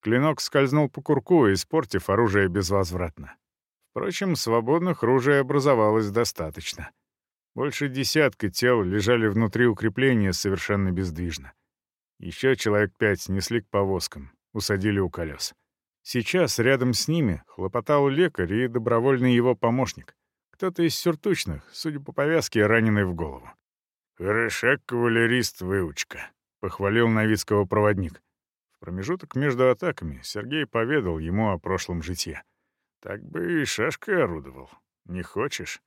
Speaker 2: Клинок скользнул по курку, испортив оружие безвозвратно. Впрочем, свободных ружей образовалось достаточно. Больше десятка тел лежали внутри укрепления совершенно бездвижно. Еще человек пять несли к повозкам, усадили у колес. Сейчас рядом с ними хлопотал лекарь и добровольный его помощник — Кто-то из сюртучных, судя по повязке, раненый в голову.
Speaker 1: «Хороша кавалерист выучка», — похвалил Новицкого проводник.
Speaker 2: В промежуток между атаками Сергей поведал ему о прошлом житье.
Speaker 1: «Так бы и шашкой орудовал. Не хочешь?»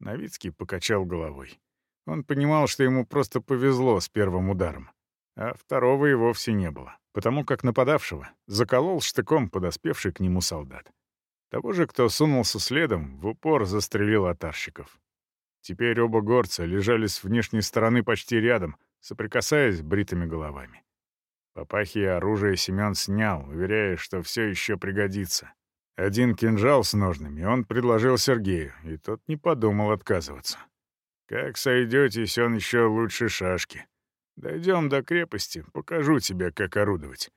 Speaker 2: Новицкий покачал головой. Он понимал, что ему просто повезло с первым ударом, а второго и вовсе не было, потому как нападавшего заколол штыком подоспевший к нему солдат. Того же, кто сунулся следом, в упор застрелил атарщиков. Теперь оба горца лежали с внешней стороны почти рядом, соприкасаясь бритыми головами. Папахи и оружие Семен снял, уверяя, что все еще пригодится. Один кинжал с ножными он предложил Сергею, и тот не подумал отказываться. «Как сойдетесь, он еще лучше шашки. Дойдем до крепости, покажу тебе, как орудовать».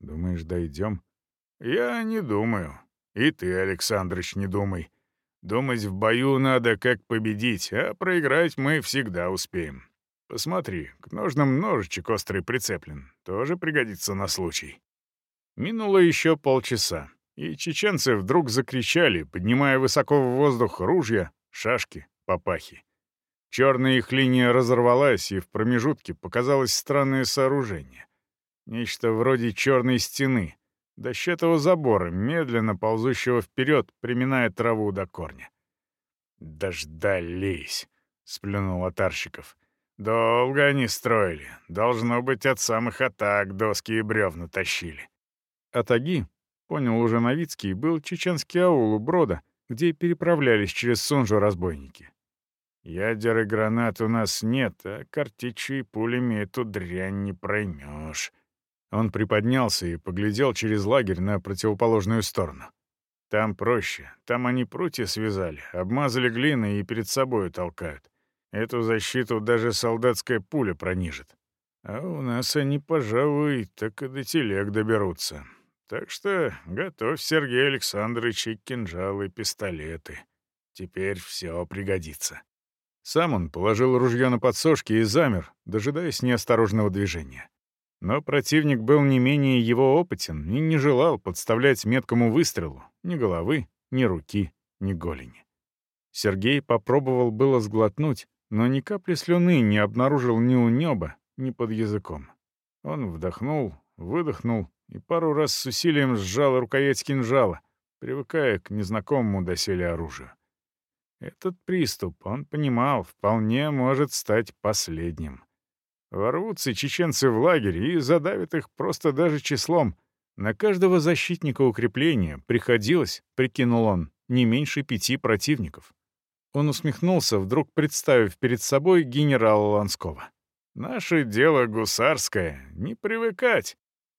Speaker 1: «Думаешь, дойдем?»
Speaker 2: «Я не думаю. И ты, Александрыч, не думай. Думать в бою надо, как победить, а проиграть мы всегда успеем. Посмотри, к ножным ножичек острый прицеплен. Тоже пригодится на случай». Минуло еще полчаса, и чеченцы вдруг закричали, поднимая высоко в воздух ружья, шашки, папахи. Черная их линия разорвалась, и в промежутке показалось странное сооружение. Нечто вроде черной стены, дощатого забора, медленно ползущего вперед, приминая траву до корня. «Дождались!» — сплюнул Атарщиков. «Долго они строили. Должно быть, от самых атак доски и бревна тащили». Атаги, понял уже Новицкий, был чеченский аул у Брода, где переправлялись через Сунжу разбойники. Ядер и гранат у нас нет, а картечью и пулями эту дрянь не проймешь. Он приподнялся и поглядел через лагерь на противоположную сторону. Там проще. Там они прутья связали, обмазали глиной и перед собой толкают. Эту защиту даже солдатская пуля пронижит. А у нас они, пожалуй, так и до телег доберутся. Так что готовь, Сергей Александрович, и кинжалы, и пистолеты. Теперь все пригодится. Сам он положил ружье на подсошки и замер, дожидаясь неосторожного движения. Но противник был не менее его опытен и не желал подставлять меткому выстрелу ни головы, ни руки, ни голени. Сергей попробовал было сглотнуть, но ни капли слюны не обнаружил ни у неба, ни под языком. Он вдохнул, выдохнул и пару раз с усилием сжал рукоять кинжала, привыкая к незнакомому доселе оружию. Этот приступ, он понимал, вполне может стать последним. Ворвутся чеченцы в лагерь и задавят их просто даже числом. На каждого защитника укрепления приходилось, прикинул он, не меньше пяти противников. Он усмехнулся, вдруг представив перед собой генерала Ланского. «Наше дело гусарское, не привыкать».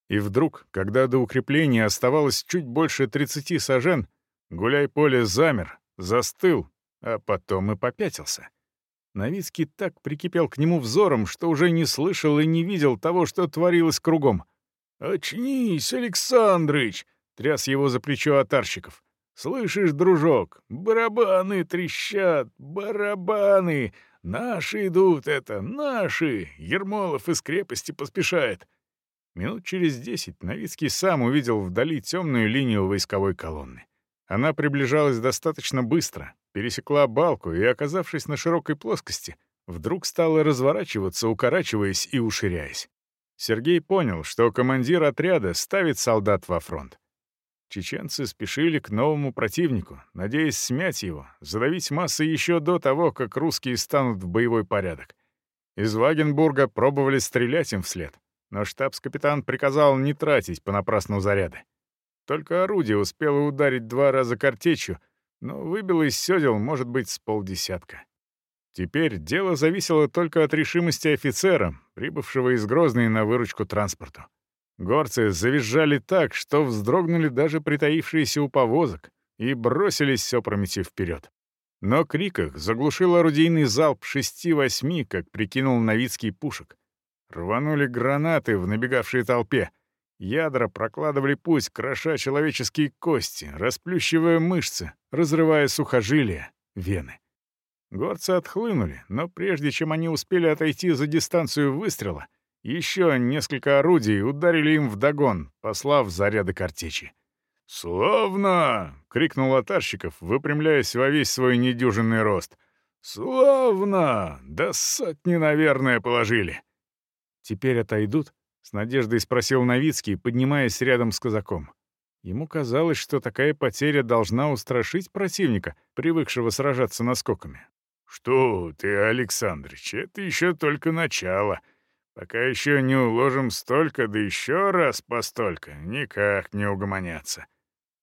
Speaker 2: И вдруг, когда до укрепления оставалось чуть больше тридцати сажен, гуляй-поле замер, застыл, а потом и попятился. Новицкий так прикипел к нему взором, что уже не слышал и не видел того, что творилось кругом. «Очнись, Александрыч!» — тряс его за плечо Атарщиков. «Слышишь, дружок, барабаны трещат, барабаны! Наши идут это, наши!» Ермолов из крепости поспешает. Минут через десять Новицкий сам увидел вдали темную линию войсковой колонны. Она приближалась достаточно быстро, пересекла балку и, оказавшись на широкой плоскости, вдруг стала разворачиваться, укорачиваясь и уширяясь. Сергей понял, что командир отряда ставит солдат во фронт. Чеченцы спешили к новому противнику, надеясь смять его, задавить массы еще до того, как русские станут в боевой порядок. Из Вагенбурга пробовали стрелять им вслед, но штабс-капитан приказал не тратить понапрасну заряды. Только орудие успело ударить два раза картечью, но выбило из седел, может быть, с полдесятка. Теперь дело зависело только от решимости офицера, прибывшего из Грозной на выручку транспорту. Горцы завизжали так, что вздрогнули даже притаившиеся у повозок и бросились опрометью вперед. Но крик их заглушил орудийный залп шести-восьми, как прикинул Новицкий пушек. Рванули гранаты в набегавшей толпе — Ядра прокладывали путь, кроша человеческие кости, расплющивая мышцы, разрывая сухожилия, вены. Горцы отхлынули, но прежде чем они успели отойти за дистанцию выстрела, еще несколько орудий ударили им вдогон, послав заряды картечи. «Славно!» — крикнул Атарщиков, выпрямляясь во весь свой недюжинный рост. «Славно! Да сотни, наверное, положили!»
Speaker 1: «Теперь отойдут?» — с надеждой спросил Новицкий, поднимаясь рядом с казаком. Ему казалось, что такая потеря должна устрашить противника, привыкшего сражаться наскоками.
Speaker 2: «Что ты, Александрыч, это еще только начало. Пока еще не уложим столько, да еще раз постолько, никак не угомоняться.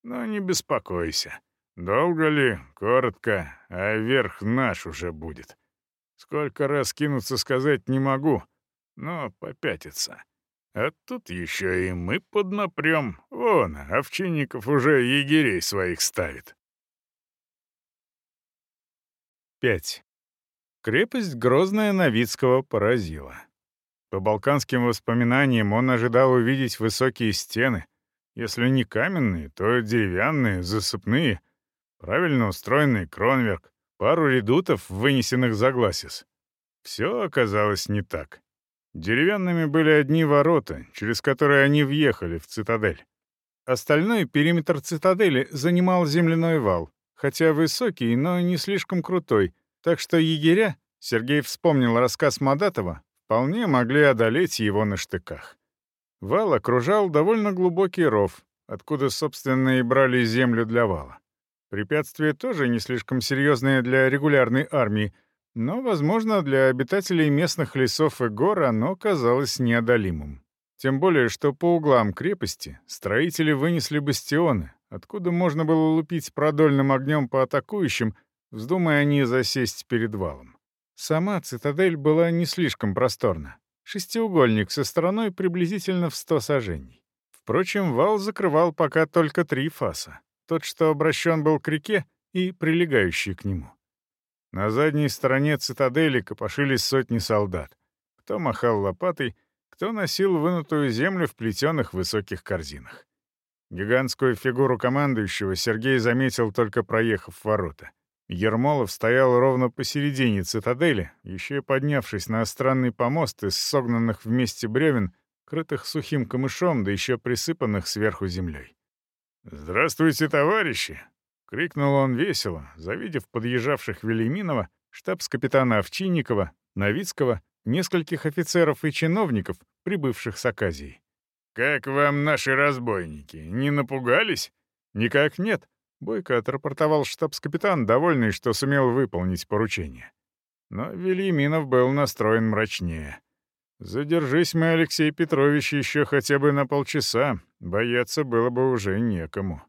Speaker 2: Но не беспокойся. Долго ли, коротко, а верх наш уже будет. Сколько раз кинуться сказать не могу, но попятиться. А тут еще и мы поднапрем. Вон, Овчинников уже егерей своих ставит.
Speaker 1: 5. Крепость Грозная Новицкого поразила. По балканским воспоминаниям он ожидал увидеть высокие стены, если не каменные, то деревянные, засыпные, правильно устроенный кронверк, пару редутов, вынесенных за гласис. Все оказалось не так. Деревянными были одни ворота, через которые они въехали в цитадель. Остальной периметр цитадели занимал земляной вал, хотя высокий, но не слишком крутой, так что егеря, Сергей вспомнил рассказ Мадатова, вполне могли одолеть его на штыках. Вал окружал довольно глубокий ров, откуда, собственно, и брали землю для вала. Препятствие тоже не слишком серьезное для регулярной армии — но, возможно, для обитателей местных лесов и гор оно казалось неодолимым. Тем более, что по углам крепости строители вынесли бастионы, откуда можно было лупить продольным огнем по атакующим, вздумая они засесть перед валом. Сама цитадель была не слишком просторна. Шестиугольник со стороной приблизительно в сто сажений. Впрочем, вал закрывал пока только три фаса. Тот, что обращен был к реке, и прилегающий к нему. На задней стороне цитадели копошились сотни солдат. Кто махал лопатой, кто носил вынутую землю в плетеных высоких корзинах. Гигантскую фигуру командующего Сергей заметил, только проехав ворота. Ермолов стоял ровно посередине цитадели, еще и поднявшись на странный помост из согнанных вместе бревен, крытых сухим камышом, да еще присыпанных сверху землей.
Speaker 2: «Здравствуйте, товарищи!» — крикнул он весело, завидев подъезжавших Велиминова, штабс-капитана Овчинникова, Новицкого, нескольких офицеров и чиновников, прибывших с Аказии. «Как вам наши разбойники? Не напугались?» «Никак нет», — бойко отрапортовал штабс-капитан, довольный, что сумел выполнить поручение. Но Велиминов был настроен мрачнее. «Задержись мы, Алексей Петрович, еще хотя бы на полчаса, бояться было бы уже некому».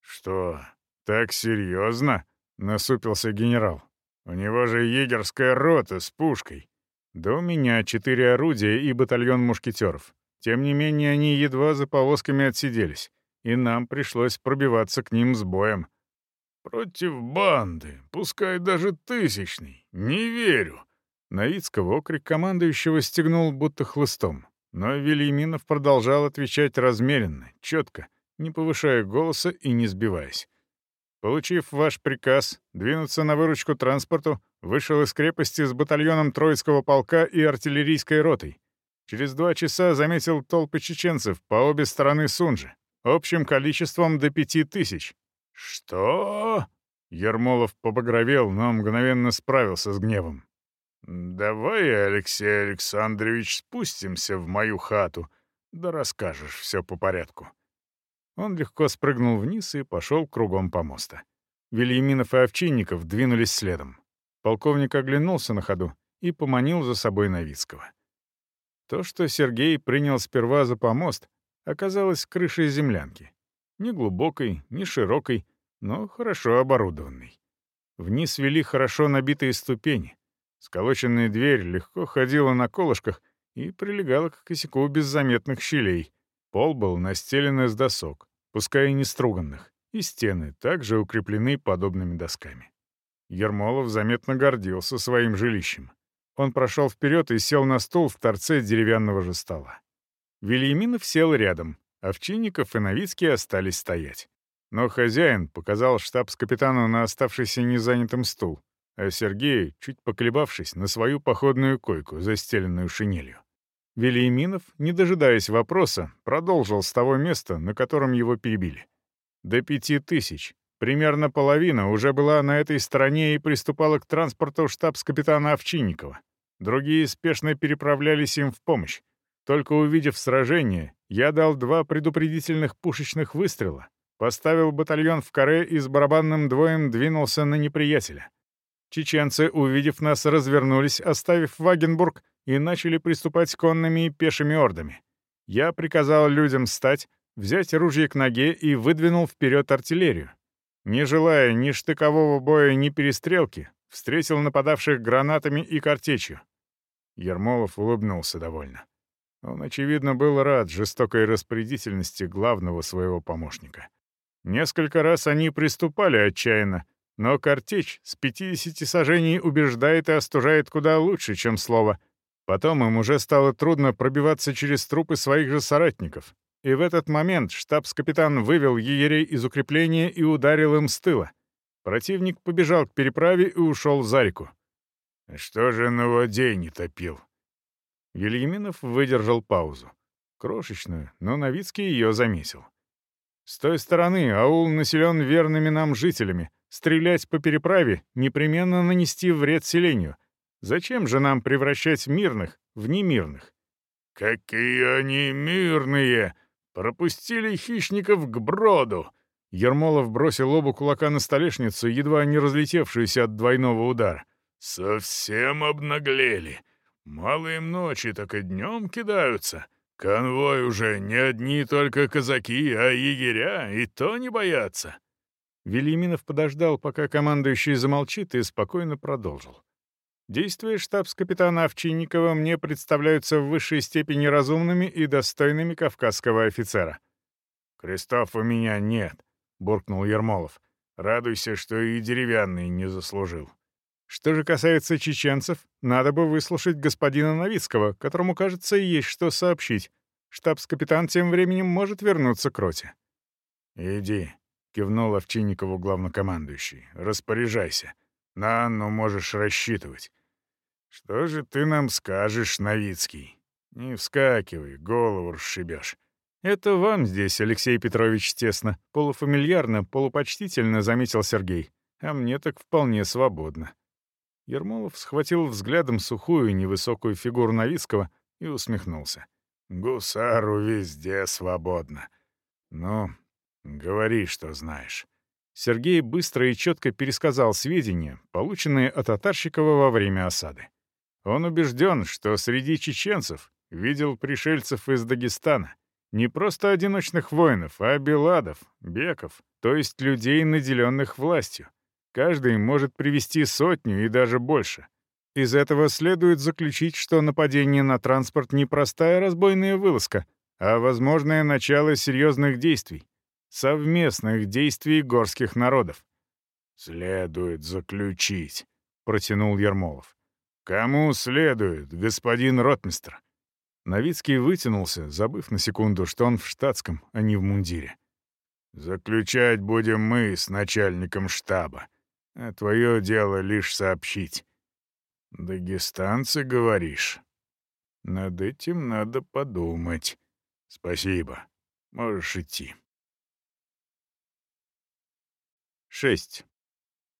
Speaker 2: «Что, «Так серьезно?» — насупился генерал. «У него же егерская рота с пушкой. Да у меня четыре орудия и батальон мушкетеров. Тем не менее, они едва за повозками отсиделись, и нам пришлось пробиваться к ним с боем. Против банды, пускай даже тысячный, не верю». Новицкого окрик командующего стегнул будто хлыстом, но Велиминов продолжал отвечать размеренно, четко, не повышая голоса и не сбиваясь. Получив ваш приказ двинуться на выручку транспорту, вышел из крепости с батальоном Троицкого полка и артиллерийской ротой. Через два часа заметил толпы чеченцев по обе стороны Сунжи, общим количеством до пяти тысяч. «Что?» Ермолов побагровел, но мгновенно справился с гневом. «Давай, Алексей Александрович, спустимся в мою хату, да расскажешь все по порядку». Он легко спрыгнул вниз и пошел кругом помоста. Вильяминов и Овчинников двинулись следом. Полковник оглянулся на ходу и поманил за собой Новицкого. То, что Сергей принял сперва за помост, оказалось крышей землянки. Не глубокой, не широкой, но хорошо оборудованной. Вниз вели хорошо набитые ступени. Сколоченная дверь легко ходила на колышках и прилегала к косяку без заметных щелей, Пол был настелен из досок, пускай и не струганных, и стены также укреплены подобными досками. Ермолов заметно гордился своим жилищем. Он прошел вперед и сел на стул в торце деревянного же стола. Вильяминов сел рядом, Овчинников и Новицкий остались стоять. Но хозяин показал штабс-капитану на оставшийся незанятым стул, а Сергей, чуть поколебавшись, на свою походную койку, застеленную шинелью. Велиеминов, не дожидаясь вопроса, продолжил с того места, на котором его перебили.
Speaker 1: До пяти тысяч. Примерно половина уже была на этой стороне и приступала к транспорту штабс-капитана Овчинникова. Другие спешно переправлялись им в помощь. Только увидев сражение, я дал два предупредительных пушечных выстрела, поставил батальон в каре и с барабанным двоем двинулся на неприятеля. Чеченцы, увидев нас, развернулись, оставив Вагенбург, и начали приступать конными и пешими ордами. Я приказал людям встать, взять ружье к ноге и выдвинул вперед артиллерию. Не желая ни штыкового боя, ни перестрелки, встретил нападавших гранатами и картечью. Ермолов улыбнулся довольно. Он, очевидно, был рад жестокой распорядительности главного своего помощника. Несколько раз они приступали отчаянно, но картечь с 50 сажений убеждает и остужает куда лучше, чем слово. Потом им уже стало трудно пробиваться через трупы своих же соратников. И в этот момент штабс-капитан вывел егерей из укрепления и ударил им с тыла. Противник побежал к переправе и ушел за реку.
Speaker 2: «Что же на воде не топил?»
Speaker 1: Вильяминов выдержал паузу. Крошечную, но Новицкий ее заметил. С той стороны аул населен верными нам жителями. Стрелять по переправе — непременно нанести вред селению. Зачем же нам превращать мирных в немирных?
Speaker 2: «Какие они мирные! Пропустили хищников к броду!»
Speaker 1: Ермолов бросил оба кулака на столешницу, едва не разлетевшуюся от двойного удара.
Speaker 2: «Совсем обнаглели. Мало им ночи, так и днем кидаются. Конвой уже не одни только казаки, а егеря, и то не боятся».
Speaker 1: Велиминов подождал, пока командующий замолчит, и спокойно продолжил. «Действия штабс-капитана Овчинникова мне представляются в высшей степени разумными и достойными кавказского офицера».
Speaker 2: «Крестов у меня нет», — буркнул Ермолов. «Радуйся, что и деревянный не заслужил».
Speaker 1: Что же касается чеченцев, надо бы выслушать господина Новицкого, которому, кажется, есть что сообщить. Штабс-капитан тем временем может вернуться к роте.
Speaker 2: «Иди», — кивнул Овчинникову главнокомандующий. «Распоряжайся. На Анну можешь рассчитывать. Что же ты нам скажешь, Новицкий? Не вскакивай, голову расшибешь».
Speaker 1: «Это вам здесь, Алексей Петрович, тесно. Полуфамильярно, полупочтительно», — заметил Сергей. «А мне так вполне свободно». Ермолов схватил взглядом сухую невысокую фигуру Новицкого и усмехнулся.
Speaker 2: «Гусару везде свободно. Ну, говори, что знаешь».
Speaker 1: Сергей быстро и четко пересказал сведения, полученные от Татарщикова во время осады. Он убежден, что среди чеченцев видел пришельцев из Дагестана. Не просто одиночных воинов, а беладов, беков, то есть людей, наделенных властью. Каждый может привести сотню и даже больше. Из этого следует заключить, что нападение на транспорт не простая разбойная вылазка, а возможное начало серьезных действий, совместных действий горских народов.
Speaker 2: «Следует заключить», —
Speaker 1: протянул Ермолов.
Speaker 2: «Кому следует, господин ротмистр?»
Speaker 1: Новицкий вытянулся, забыв на секунду, что он в штатском, а не в мундире.
Speaker 2: «Заключать будем мы с начальником штаба а твое дело лишь сообщить. Дагестанцы, говоришь? Над этим надо подумать. Спасибо. Можешь идти.
Speaker 1: 6.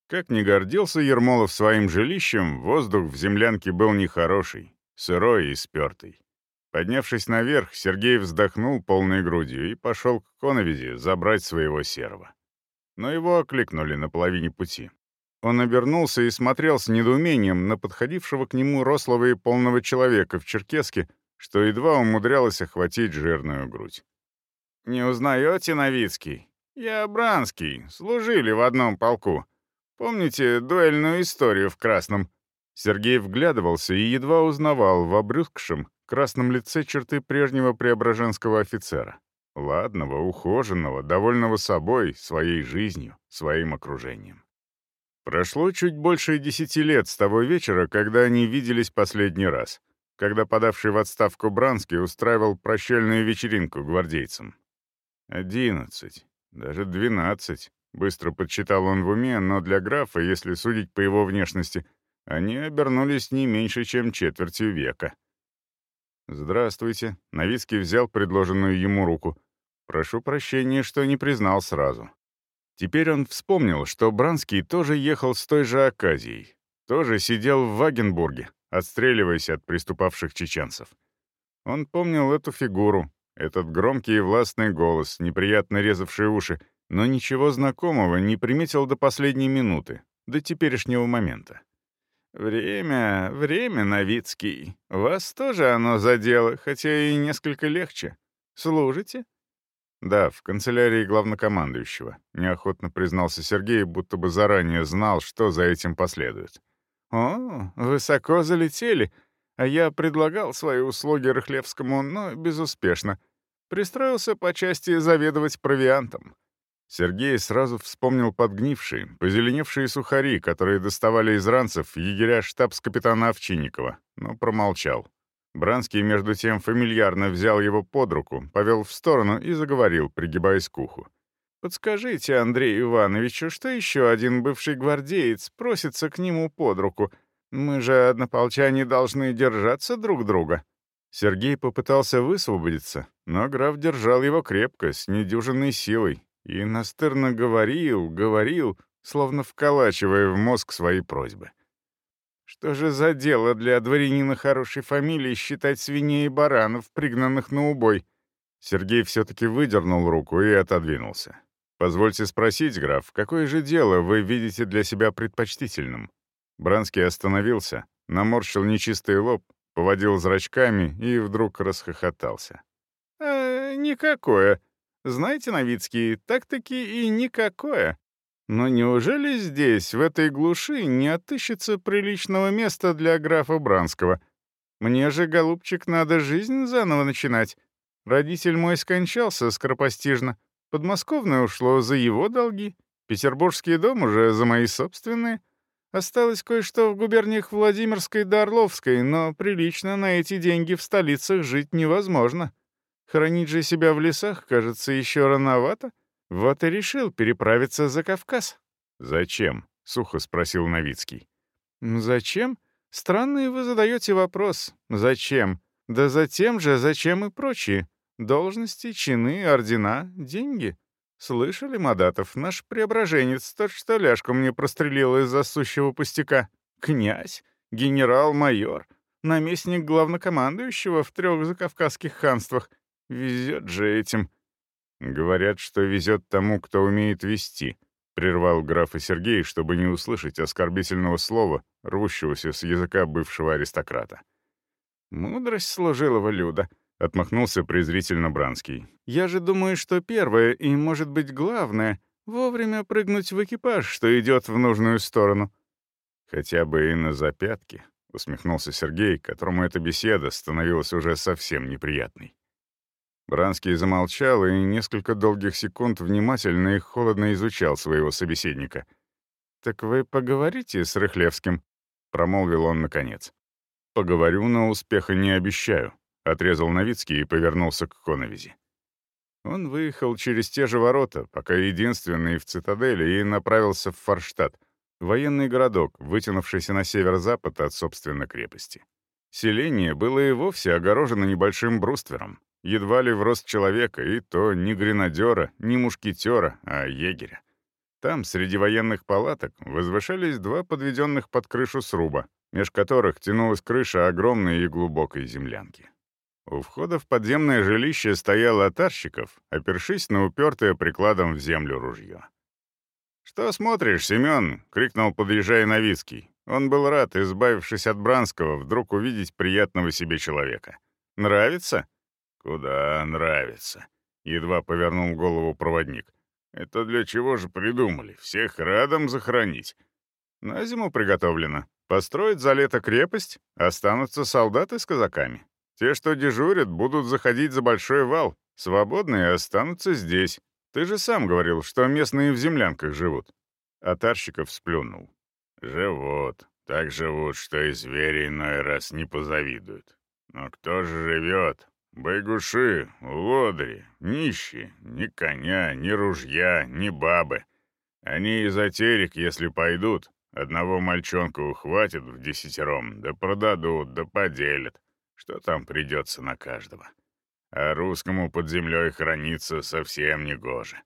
Speaker 1: Как ни гордился Ермолов своим жилищем, воздух в землянке был нехороший, сырой и спертый. Поднявшись наверх, Сергей вздохнул полной грудью и пошел к коновизе забрать своего серва. Но его окликнули на половине пути. Он обернулся и смотрел с недоумением на подходившего к нему рослого и полного человека в черкеске, что едва умудрялось охватить жирную грудь. «Не узнаете, Новицкий? Я Бранский, служили в одном полку. Помните дуэльную историю в красном?» Сергей вглядывался и едва узнавал в обрюзгшем красном лице черты прежнего преображенского офицера. Ладного, ухоженного, довольного собой, своей жизнью, своим окружением. Прошло чуть больше десяти лет с того вечера, когда они виделись последний раз, когда подавший в отставку Бранский устраивал прощальную вечеринку гвардейцам. Одиннадцать, даже двенадцать, быстро подсчитал он в уме, но для графа, если судить по его внешности, они обернулись не меньше, чем четвертью века. «Здравствуйте», — Новицкий взял предложенную ему руку. «Прошу прощения, что не признал сразу. Теперь он вспомнил, что Бранский тоже ехал с той же оказией, тоже сидел в Вагенбурге, отстреливаясь от приступавших чеченцев. Он помнил эту фигуру, этот громкий и властный голос, неприятно резавший уши, но ничего знакомого не приметил до последней минуты, до теперешнего момента. «Время, время, Новицкий. Вас тоже оно задело, хотя и несколько легче. Служите?» «Да, в канцелярии главнокомандующего», — неохотно признался Сергей, будто бы заранее знал, что за этим последует. «О, высоко залетели. А я предлагал свои услуги Рыхлевскому, но безуспешно. Пристроился по части заведовать провиантом». Сергей сразу вспомнил подгнившие, позеленевшие сухари, которые доставали из ранцев егеря штабс-капитана Овчинникова, но промолчал. Бранский, между тем, фамильярно взял его под руку, повел в сторону и заговорил, пригибаясь к уху. «Подскажите Андрею Ивановичу, что еще один бывший гвардеец просится к нему под руку. Мы же, однополчане, должны держаться друг друга». Сергей попытался высвободиться, но граф держал его крепко, с недюжинной силой, и настырно говорил, говорил, словно вколачивая в мозг свои просьбы. Что же за дело для дворянина хорошей фамилии считать свиней и баранов, пригнанных на убой? Сергей все-таки выдернул руку и отодвинулся. «Позвольте спросить, граф, какое же дело вы видите для себя предпочтительным?» Бранский остановился, наморщил нечистый лоб, поводил зрачками и вдруг расхохотался. «Э, «Никакое. Знаете, Новицкий, так-таки и никакое. Но неужели здесь, в этой глуши, не отыщется приличного места для графа Бранского? Мне же, голубчик, надо жизнь заново начинать. Родитель мой скончался скоропостижно. Подмосковное ушло за его долги. Петербургский дом уже за мои собственные. Осталось кое-что в губерниях Владимирской да Орловской, но прилично на эти деньги в столицах жить невозможно. Хранить же себя в лесах, кажется, еще рановато. Вот и решил переправиться за Кавказ. «Зачем?» — сухо спросил Новицкий. «Зачем? Странный вы задаете вопрос. Зачем? Да затем же, зачем и прочие. Должности, чины, ордена, деньги. Слышали, Мадатов, наш преображенец, тот, что ляжку мне прострелил из-за сущего пустяка. Князь, генерал-майор, наместник главнокомандующего в трех закавказских ханствах. Везет же этим. «Говорят, что везет тому, кто умеет вести», — прервал графа Сергей, чтобы не услышать оскорбительного слова, рвущегося с языка бывшего аристократа. «Мудрость служилого люда», — отмахнулся презрительно Бранский. «Я же думаю, что первое и, может быть, главное — вовремя прыгнуть в экипаж, что идет в нужную сторону». «Хотя бы и на запятки», — усмехнулся Сергей, которому эта беседа становилась уже совсем неприятной. Бранский замолчал и несколько долгих секунд внимательно и холодно изучал своего собеседника. «Так вы поговорите с Рыхлевским?» — промолвил он наконец. «Поговорю, но успеха не обещаю», — отрезал Новицкий и повернулся к Коновизи. Он выехал через те же ворота, пока единственный в цитадели, и направился в Форштадт, военный городок, вытянувшийся на северо-запад от собственной крепости. Селение было и вовсе огорожено небольшим бруствером, едва ли в рост человека, и то не гренадера, не мушкетера, а егеря. Там, среди военных палаток, возвышались два подведенных под крышу сруба, меж которых тянулась крыша огромной и глубокой землянки. У входа в подземное жилище стоял отарщиков, опершись на упертое прикладом в землю ружье. «Что смотришь, Семен?» — крикнул, подъезжая Новицкий. Он был рад, избавившись от Бранского, вдруг увидеть приятного себе человека. «Нравится?» «Куда нравится», — едва повернул голову проводник. «Это для чего же придумали? Всех радом захоронить?» «На зиму приготовлено. Построить за лето крепость, останутся солдаты с казаками. Те, что дежурят, будут заходить за большой вал. Свободные останутся здесь. Ты же сам говорил, что местные в землянках живут». Атарщиков сплюнул. «Живут. Так живут, что и звери иной раз не позавидуют. Но кто же живет? Байгуши, лодыри, нищие, ни коня, ни ружья, ни бабы. Они эзотерик, если пойдут. Одного мальчонка ухватят в десятером, да продадут, да поделят. Что там придется на каждого. А русскому под землей храниться совсем не гоже.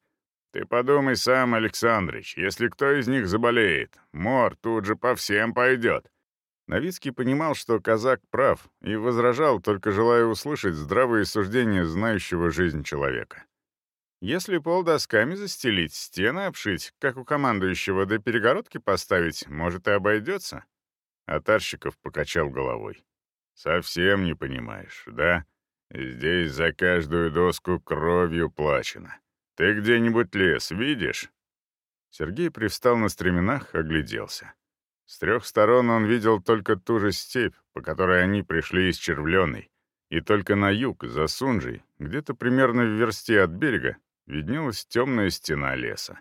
Speaker 2: Ты подумай сам, Александрыч, если кто из них заболеет, мор тут же по всем пойдет. Новицкий понимал, что казак прав, и возражал, только желая услышать здравые суждения знающего жизнь человека. Если пол досками застелить, стены обшить, как у командующего, до перегородки поставить, может, и обойдется? Атарщиков покачал головой. «Совсем не понимаешь, да? Здесь за каждую доску кровью плачено. Ты где-нибудь лес видишь?» Сергей привстал на стременах, огляделся. С трех сторон он видел только ту же степь, по которой они пришли из Червленой, и только на юг, за Сунжей, где-то примерно в версте от берега, виднелась темная стена леса.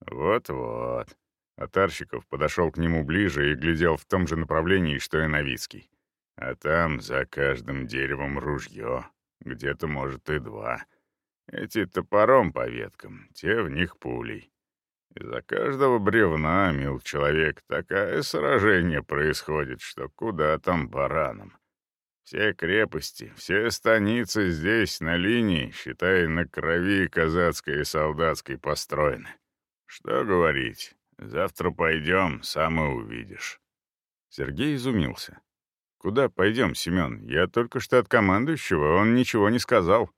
Speaker 2: «Вот-вот». Атарщиков подошел к нему ближе и глядел в том же направлении, что и Новицкий. А там за каждым деревом ружье, где-то, может, и два. Эти топором по веткам, те в них пулей. Из-за каждого бревна, мил человек, такое сражение происходит, что куда там баранам. Все крепости, все станицы здесь, на линии, считай, на крови казацкой и солдатской построены. Что говорить, завтра пойдем, сам и увидишь. Сергей изумился. «Куда пойдем, Семен? Я только что от командующего, он ничего не сказал».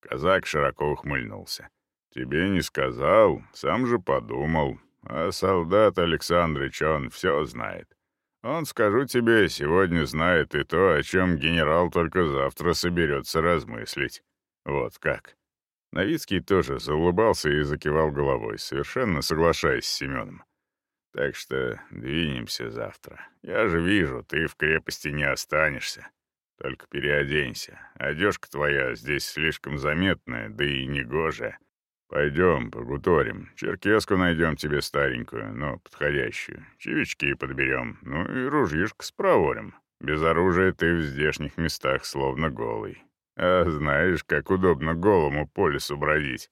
Speaker 2: Казак широко ухмыльнулся. «Тебе не сказал, сам же подумал. А солдат Александрыч, он все знает. Он, скажу тебе, сегодня знает и то, о чем генерал только завтра соберется размыслить. Вот как». Новицкий тоже заулыбался и закивал головой, совершенно соглашаясь с Семеном. «Так что двинемся завтра. Я же вижу, ты в крепости не останешься. Только переоденься. Одежка твоя здесь слишком заметная, да и негожая. «Пойдем, погуторим. Черкеску найдем тебе старенькую, но подходящую. Чевички подберем, ну и ружьишко спроворим. Без оружия ты в здешних местах словно голый. А знаешь, как удобно голому по лесу бродить.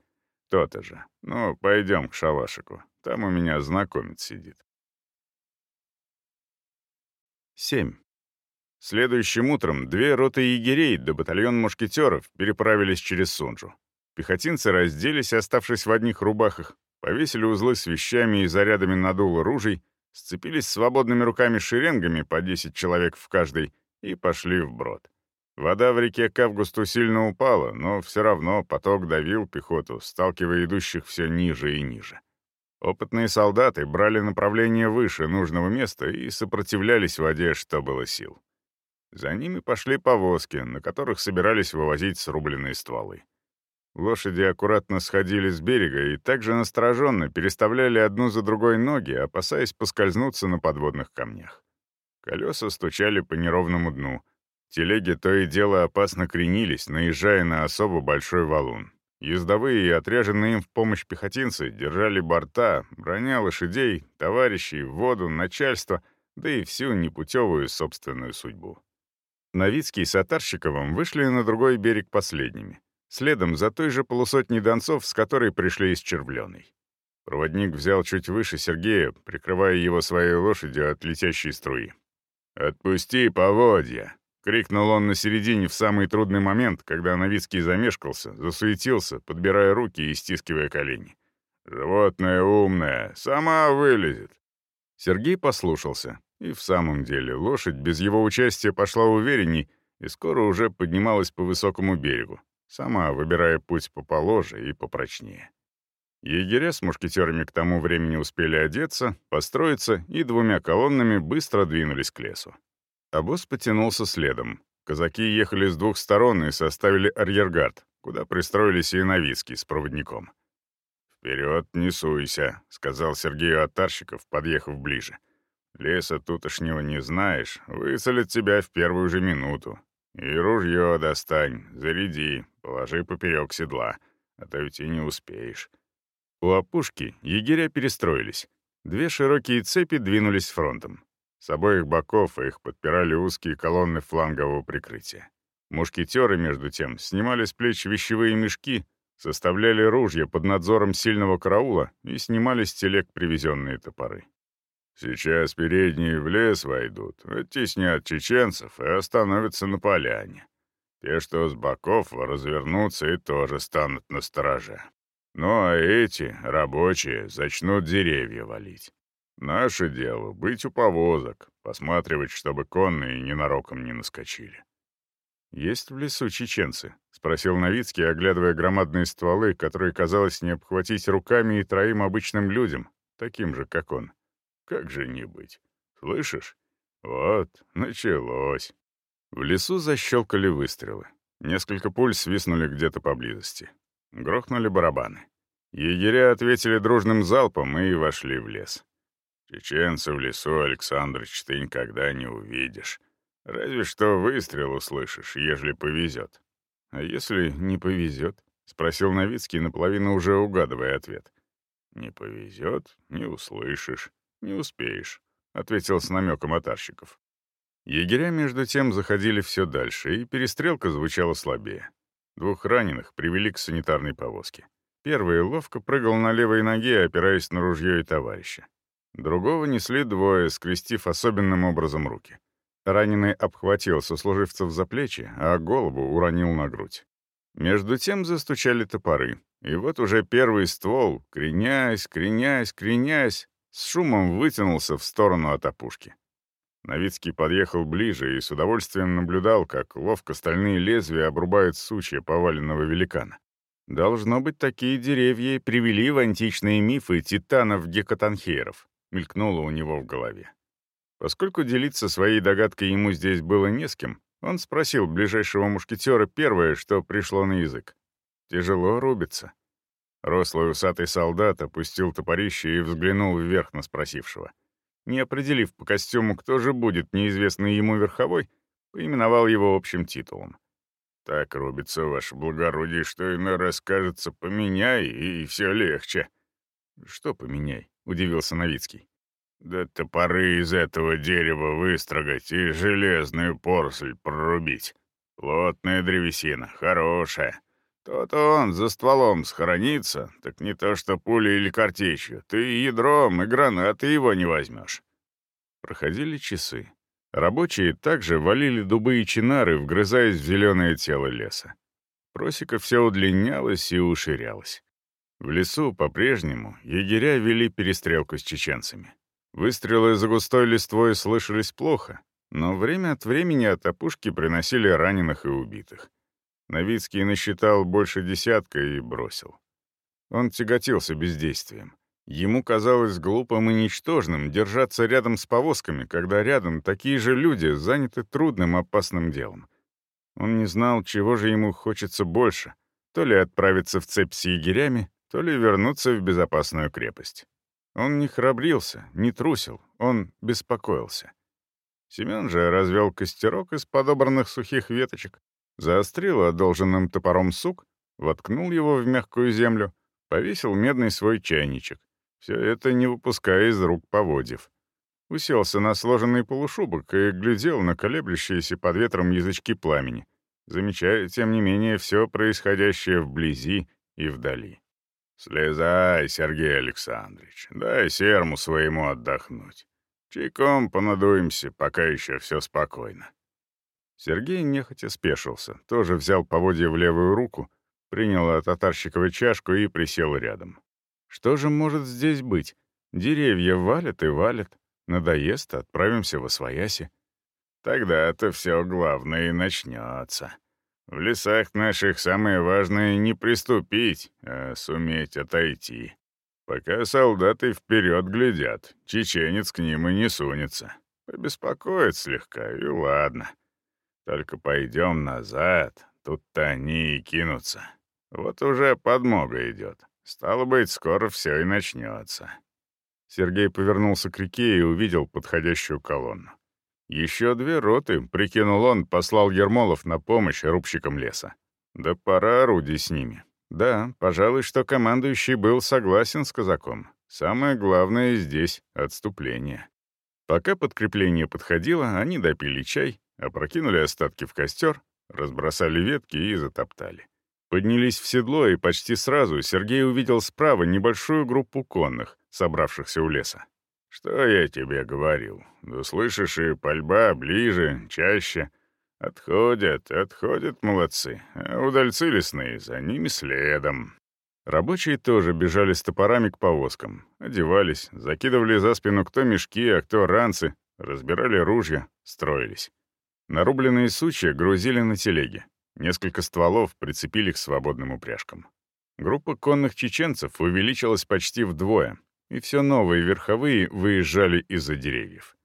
Speaker 2: То-то же. Ну, пойдем к шалашику. Там у меня знакомец сидит». 7. Следующим утром две роты егерей до батальон мушкетеров переправились через Сунжу. Пехотинцы разделись, оставшись в одних рубахах, повесили узлы с вещами и зарядами надула ружей, сцепились свободными руками шеренгами по 10 человек в каждой и пошли вброд. Вода в реке к августу сильно упала, но все равно поток давил пехоту, сталкивая идущих все ниже и ниже. Опытные солдаты брали направление выше нужного места и сопротивлялись воде, что было сил. За ними пошли повозки, на которых собирались вывозить срубленные стволы. Лошади аккуратно сходили с берега и также настороженно переставляли одну за другой ноги, опасаясь поскользнуться на подводных камнях. Колеса стучали по неровному дну. Телеги то и дело опасно кренились, наезжая на особо большой валун. Ездовые и отряженные им в помощь пехотинцы держали борта, броня лошадей, товарищей, воду, начальство, да и всю непутевую собственную судьбу. Новицкий с Атарщиковым вышли на другой берег последними следом за той же полусотней донцов, с которой пришли из Червленой. Проводник взял чуть выше Сергея, прикрывая его своей лошадью от летящей струи. «Отпусти поводья!» — крикнул он на середине в самый трудный момент, когда Новицкий замешкался, засуетился, подбирая руки и стискивая колени. «Животное умное, сама вылезет!» Сергей послушался, и в самом деле лошадь без его участия пошла уверенней и скоро уже поднималась по высокому берегу, сама выбирая путь поположе и попрочнее. Егеря с мушкетерами к тому времени успели одеться, построиться и двумя колоннами быстро двинулись к лесу. Обоз потянулся следом. Казаки ехали с двух сторон и составили арьергард, куда пристроились и Новицкий с проводником. «Вперед, не суйся», — сказал Сергею Атарщиков, подъехав ближе. «Леса тутошнего не знаешь, выцелят тебя в первую же минуту. И ружье достань, заряди, положи поперек седла, а то ведь и не успеешь. У опушки егеря перестроились. Две широкие цепи двинулись фронтом. С обоих боков их подпирали узкие колонны флангового прикрытия. Мушкетеры, между тем, снимали с плеч вещевые мешки, составляли ружья под надзором сильного караула и снимали с телег привезенные топоры. Сейчас передние в лес войдут, оттеснят чеченцев и остановятся на поляне. Те, что с боков, развернутся и тоже станут на стороже. Ну а эти, рабочие, зачнут деревья валить. Наше дело — быть у повозок, посматривать, чтобы конные ненароком не наскочили.
Speaker 1: «Есть в лесу чеченцы?» — спросил Новицкий, оглядывая громадные стволы, которые казалось не обхватить руками и троим обычным людям, таким же, как он.
Speaker 2: «Как же не быть? Слышишь? Вот, началось».
Speaker 1: В лесу защелкали выстрелы. Несколько пуль свистнули где-то поблизости. Грохнули барабаны. Егеря ответили дружным залпом и вошли в лес.
Speaker 2: «Чеченца в лесу, Александрыч, ты никогда не увидишь. Разве что выстрел услышишь, ежели повезет».
Speaker 1: «А если не повезет?» — спросил Новицкий, наполовину уже угадывая ответ.
Speaker 2: «Не повезет, не услышишь, не успеешь», — ответил с намеком Атарщиков.
Speaker 1: Егеря, между тем, заходили все дальше, и перестрелка звучала слабее. Двух раненых привели к санитарной повозке. Первый ловко прыгал на левой ноге, опираясь на ружье и товарища. Другого несли двое, скрестив особенным образом руки. Раненый обхватил сослуживцев за плечи, а голову уронил на грудь. Между тем застучали топоры, и вот уже первый ствол, кренясь, кренясь, кренясь, с шумом вытянулся в сторону от опушки. Новицкий подъехал ближе и с удовольствием наблюдал, как ловко стальные лезвия обрубают сучья поваленного великана. Должно быть, такие деревья привели в античные мифы титанов-гекатанхеров, мелькнуло у него в голове. Поскольку делиться своей догадкой ему здесь было не с кем, он спросил ближайшего мушкетера первое, что пришло на язык. «Тяжело рубится». Рослый усатый солдат опустил топорище и взглянул вверх на спросившего не определив по костюму, кто же будет неизвестный ему верховой, поименовал его общим титулом.
Speaker 2: «Так рубится, ваше благородие, что иной раз кажется, поменяй, и все легче».
Speaker 1: «Что поменяй?» — удивился Новицкий.
Speaker 2: «Да топоры из этого дерева выстрогать и железную поросль прорубить. Плотная древесина, хорошая. То-то он за стволом схоронится, так не то что пулей или картечью. Ты ядром и гранаты его не возьмешь.
Speaker 1: Проходили часы. Рабочие также валили дубы и чинары, вгрызаясь в зеленое тело леса. Просека все удлинялась и уширялась. В лесу по-прежнему егеря вели перестрелку с чеченцами. Выстрелы за густой листвой слышались плохо, но время от времени от опушки приносили раненых и убитых. Новицкий насчитал больше десятка и бросил. Он тяготился бездействием. Ему казалось глупым и ничтожным держаться рядом с повозками, когда рядом такие же люди заняты трудным опасным делом. Он не знал, чего же ему хочется больше — то ли отправиться в цепь с егерями, то ли вернуться в безопасную крепость. Он не храбрился, не трусил, он беспокоился. Семен же развел костерок из подобранных сухих веточек, заострил одолженным топором сук, воткнул его в мягкую землю, повесил медный свой чайничек. Все это не выпуская из рук поводьев. Уселся на сложенный полушубок и глядел на колеблющиеся под ветром язычки пламени, замечая, тем не менее, все происходящее вблизи и вдали.
Speaker 2: «Слезай, Сергей Александрович, дай серму своему отдохнуть. Чайком понадуемся, пока еще все спокойно».
Speaker 1: Сергей нехотя спешился, тоже взял поводья в левую руку, принял от татарщикова чашку и присел рядом. Что же может здесь быть? Деревья валят и валят. Надоест, отправимся в Освояси.
Speaker 2: Тогда-то все главное и начнется. В лесах наших самое важное не приступить, а суметь отойти. Пока солдаты вперед глядят, чеченец к ним и не сунется. Побеспокоит слегка, и ладно. Только пойдем назад, тут-то они и кинутся. Вот уже подмога идет. Стало быть, скоро все и начнется.
Speaker 1: Сергей повернулся к реке и увидел подходящую колонну. Еще две роты, прикинул он, послал Ермолов на помощь рубщикам леса. Да пора орудий с ними. Да, пожалуй, что командующий был согласен с казаком. Самое главное здесь — отступление. Пока подкрепление подходило, они допили чай, Опрокинули остатки в костер, разбросали ветки и затоптали. Поднялись в седло, и почти сразу Сергей увидел справа небольшую группу конных, собравшихся у леса.
Speaker 2: «Что я тебе говорил? Да слышишь, и пальба ближе, чаще. Отходят, отходят молодцы, а удальцы лесные за ними следом». Рабочие тоже бежали с топорами к повозкам, одевались, закидывали за спину кто мешки, а кто ранцы, разбирали ружья, строились. Нарубленные сучья грузили на телеги. Несколько стволов прицепили к свободным упряжкам. Группа конных чеченцев увеличилась почти вдвое, и все новые верховые выезжали из-за деревьев.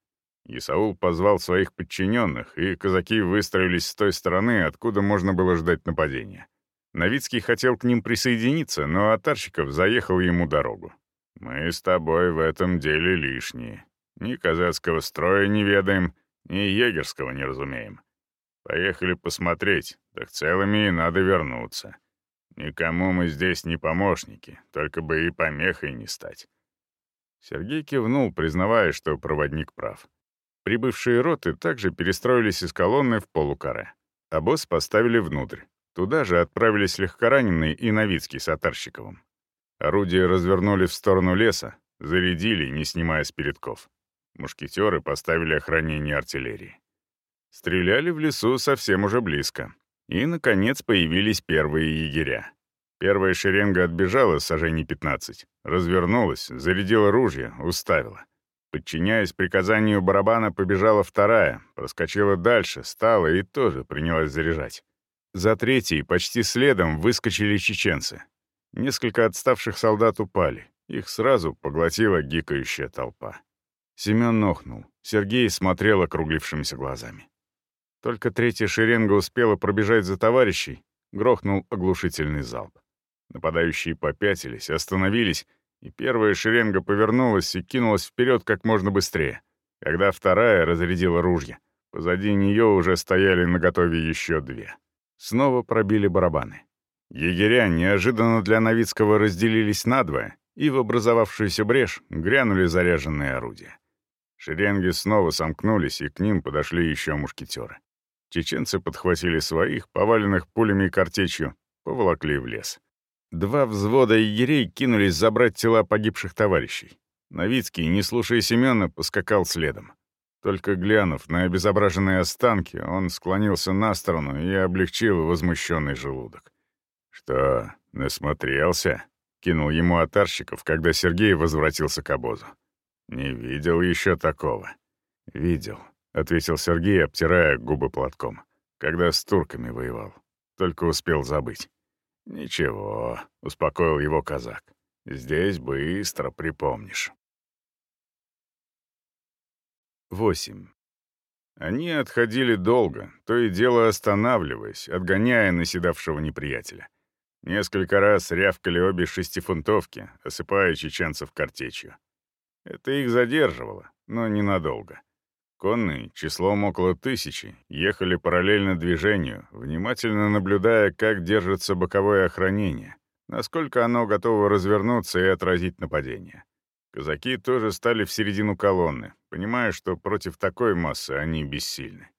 Speaker 2: Исаул позвал своих подчиненных, и казаки выстроились с той стороны, откуда можно было ждать нападения. Новицкий хотел к ним присоединиться, но Атарщиков заехал ему дорогу. «Мы с тобой в этом деле лишние. Ни казацкого строя не ведаем, ни егерского не разумеем. Поехали посмотреть, так целыми и надо вернуться. Никому мы здесь не помощники, только бы и помехой не стать». Сергей кивнул, признавая, что проводник прав. Прибывшие роты также перестроились из колонны в полукаре. А босс поставили внутрь. Туда же отправились легкораненые и Новицкий с Атарщиковым. Орудия развернули в сторону леса, зарядили, не снимая с передков. Мушкетеры поставили охранение артиллерии. Стреляли в лесу совсем уже близко. И, наконец, появились первые егеря. Первая шеренга отбежала с сажений 15, развернулась, зарядила ружье, уставила. Подчиняясь приказанию барабана, побежала вторая, проскочила дальше, стала и тоже принялась заряжать. За третьей, почти следом, выскочили чеченцы. Несколько отставших солдат упали. Их сразу поглотила гикающая толпа. Семен нохнул. Сергей смотрел округлившимися глазами. Только третья шеренга успела пробежать за товарищей, грохнул оглушительный залп. Нападающие попятились, остановились, и первая шеренга повернулась и кинулась вперед как можно быстрее. Когда вторая разрядила ружья, позади нее уже стояли наготове еще две. Снова пробили барабаны. Егеря неожиданно для Новицкого разделились надвое, и в образовавшуюся брешь грянули заряженные орудия. Шеренги снова сомкнулись, и к ним подошли еще мушкетеры. Чеченцы подхватили своих, поваленных пулями и картечью, поволокли в лес. Два взвода егерей кинулись забрать тела погибших товарищей. Новицкий, не слушая Семена, поскакал следом. Только глянув на обезображенные останки, он склонился на сторону и облегчил возмущенный желудок. «Что, насмотрелся?» — кинул ему Атарщиков, когда Сергей возвратился к обозу. «Не видел еще такого». «Видел», — ответил Сергей, обтирая губы платком, когда с турками воевал. Только успел забыть. «Ничего», — успокоил его казак. «Здесь быстро припомнишь». 8. Они отходили долго, то и дело останавливаясь, отгоняя наседавшего неприятеля. Несколько раз рявкали обе шестифунтовки, осыпая чеченцев картечью. Это их задерживало, но ненадолго. Конные, числом около тысячи, ехали параллельно движению, внимательно наблюдая, как держится боковое охранение, насколько оно готово развернуться и отразить нападение. Казаки тоже стали в середину колонны, понимая, что против такой массы они бессильны.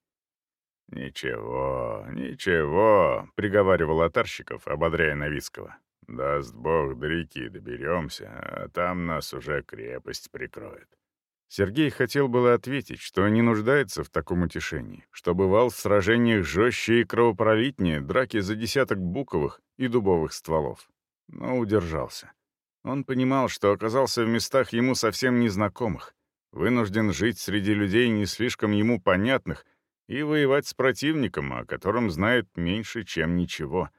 Speaker 2: «Ничего, ничего», — приговаривал Атарщиков, ободряя Новицкого. «Даст Бог, до реки доберемся, а там нас уже крепость прикроет». Сергей хотел было ответить, что не нуждается в таком утешении, что бывал в сражениях жестче и кровопролитнее драки за десяток буковых и дубовых стволов, но удержался. Он понимал, что оказался в местах ему совсем незнакомых, вынужден жить среди людей не слишком ему понятных и воевать с противником, о котором знает меньше, чем ничего.